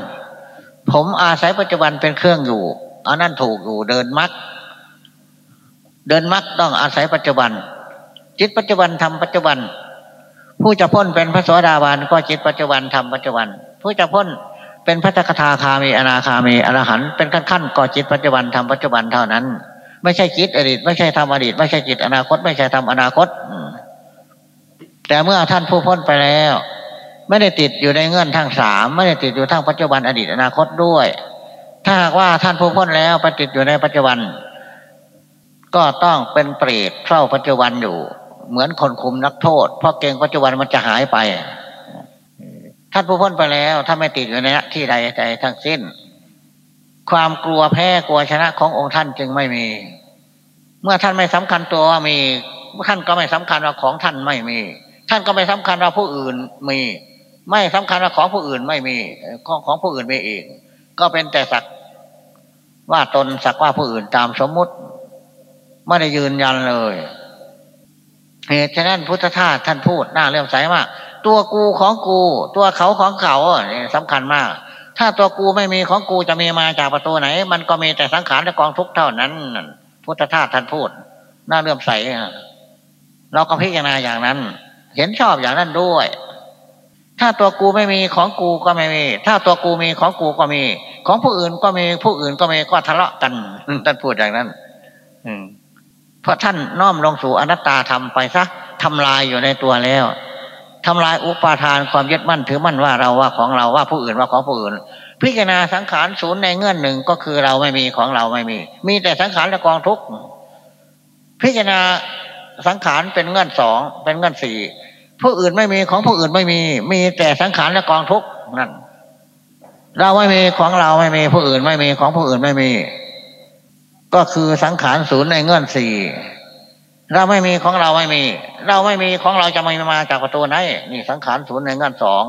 S1: ผมอาศัยปัจจุบันเป็นเครื่องอยู่อันนั้นถูกอยู่เดินมักเดินมักต้องอาศัยปัจจุบัน จิตปัจจุบันทำปัจจุบัน ผู้จะพ้นเป็นพระสวสดาบาลก็จิตปัจจุบันทำปัจจุบัน ผู้จะพ้นเป็นพระตถาคามีอนาคามีอรหันต์เป็นขั้นขั้นก็จิตปัจจุบันทำปัจจุบันเท่านั้น ไม่ใช่จิตอดีต ไม่ใช่ทำอดีต ไม่ใช่จิตอนาคต ไม่ใช่ทำอนาคตแต่เมื่อท่านผู้พ้นไปแล้ว ไม่ได้ติดอยู่ในเงื่อนทั้งสามไม่ได้ติดอยู่ทั้งปัจจุบันอดีตอนาคตด้วย ถ้าหากว่าท่านผู้พ้นแล้วไปติดอยู่ในปัจจุบัน ก็ต้องเป็นเปรตเฝ้าปัจจุบันอยู่ เหมือนคนคุมนักโทษเพราะเกงปัจจุบันมันจะหายไปท่านผู้พ้นไปแล้ว ถ้าไม่ติดอยู่ในที่ใดใดทั้งสิ้น ความกลัวแพ้กลัวชนะขององค์ท่านจึงไม่มี เมื่อท่านไม่สำคัญตัวว่ามี ท่านก็ไม่สำคัญว่าของท่านไม่มี ท่านก็ไม่สำคัญว่าผู้อื่นมี ไม่สำคัญว่าของผู้อื่นไม่มี ของของผู้อื่นมีอีกก็เป็นแต่สักว่าตนสักว่าผู้อื่นตามสมมุติ ไม่ได้ยืนยันเลยเหตุฉะนั้นพุทธทาสท่านพูดน่าเลื่อมใสมาก ตัวกูของกู ตัวเขาของเขาเนี่ยสำคัญมาก ถ้าตัวกูไม่มีของกูจะมีมาจากประตูไหน มันก็มีแต่สังขารและกองทุกข์เท่านั้น พุทธทาสท่านพูด น่าเลื่อมใสเราก็พิจารณาอย่างนั้น เห็นชอบอย่างนั้นด้วย ถ้าตัวกูไม่มีของกูก็ไม่มี ถ้าตัวกูมีของกูก็มี ของผู้อื่นก็มีผู้อื่นก็มีก็ทะเลาะกันท่านพูดอย่างนั้น อืมเพราะท่านน้อมลงสู่อนัตตาทำไปซะทำลายอยู่ในตัวแล้ว ทำลายอุปาทานความยึดมั่นถือมั่นว่าเราว่าของเราว่าผู้อื่นว่าของผู้อื่น พิจารณาสังขารศูนย์ในเงื่อนหนึ่งก็คือเราไม่มีของเราไม่มี มีแต่สังขารและกองทุกข์พิจารณาสังขารเป็นเงื่อนสองเป็นเงื่อนสี่ผู้อื่นไม่มีของผู้อื่นไม่มี มีแต่สังขารและกองทุกข์นั่นเราไม่มีของเราไม่มีผู้อื่นไม่มีของผู้อื่นไม่มี ก็คือสังขารศูนย์ในเงื่อนสี่ เราไม่มีของเราไม่มี เราไม่มีของเราจะไม่มาจากประตูไหน นี่สังขารศูนย์ในงื่อนสอง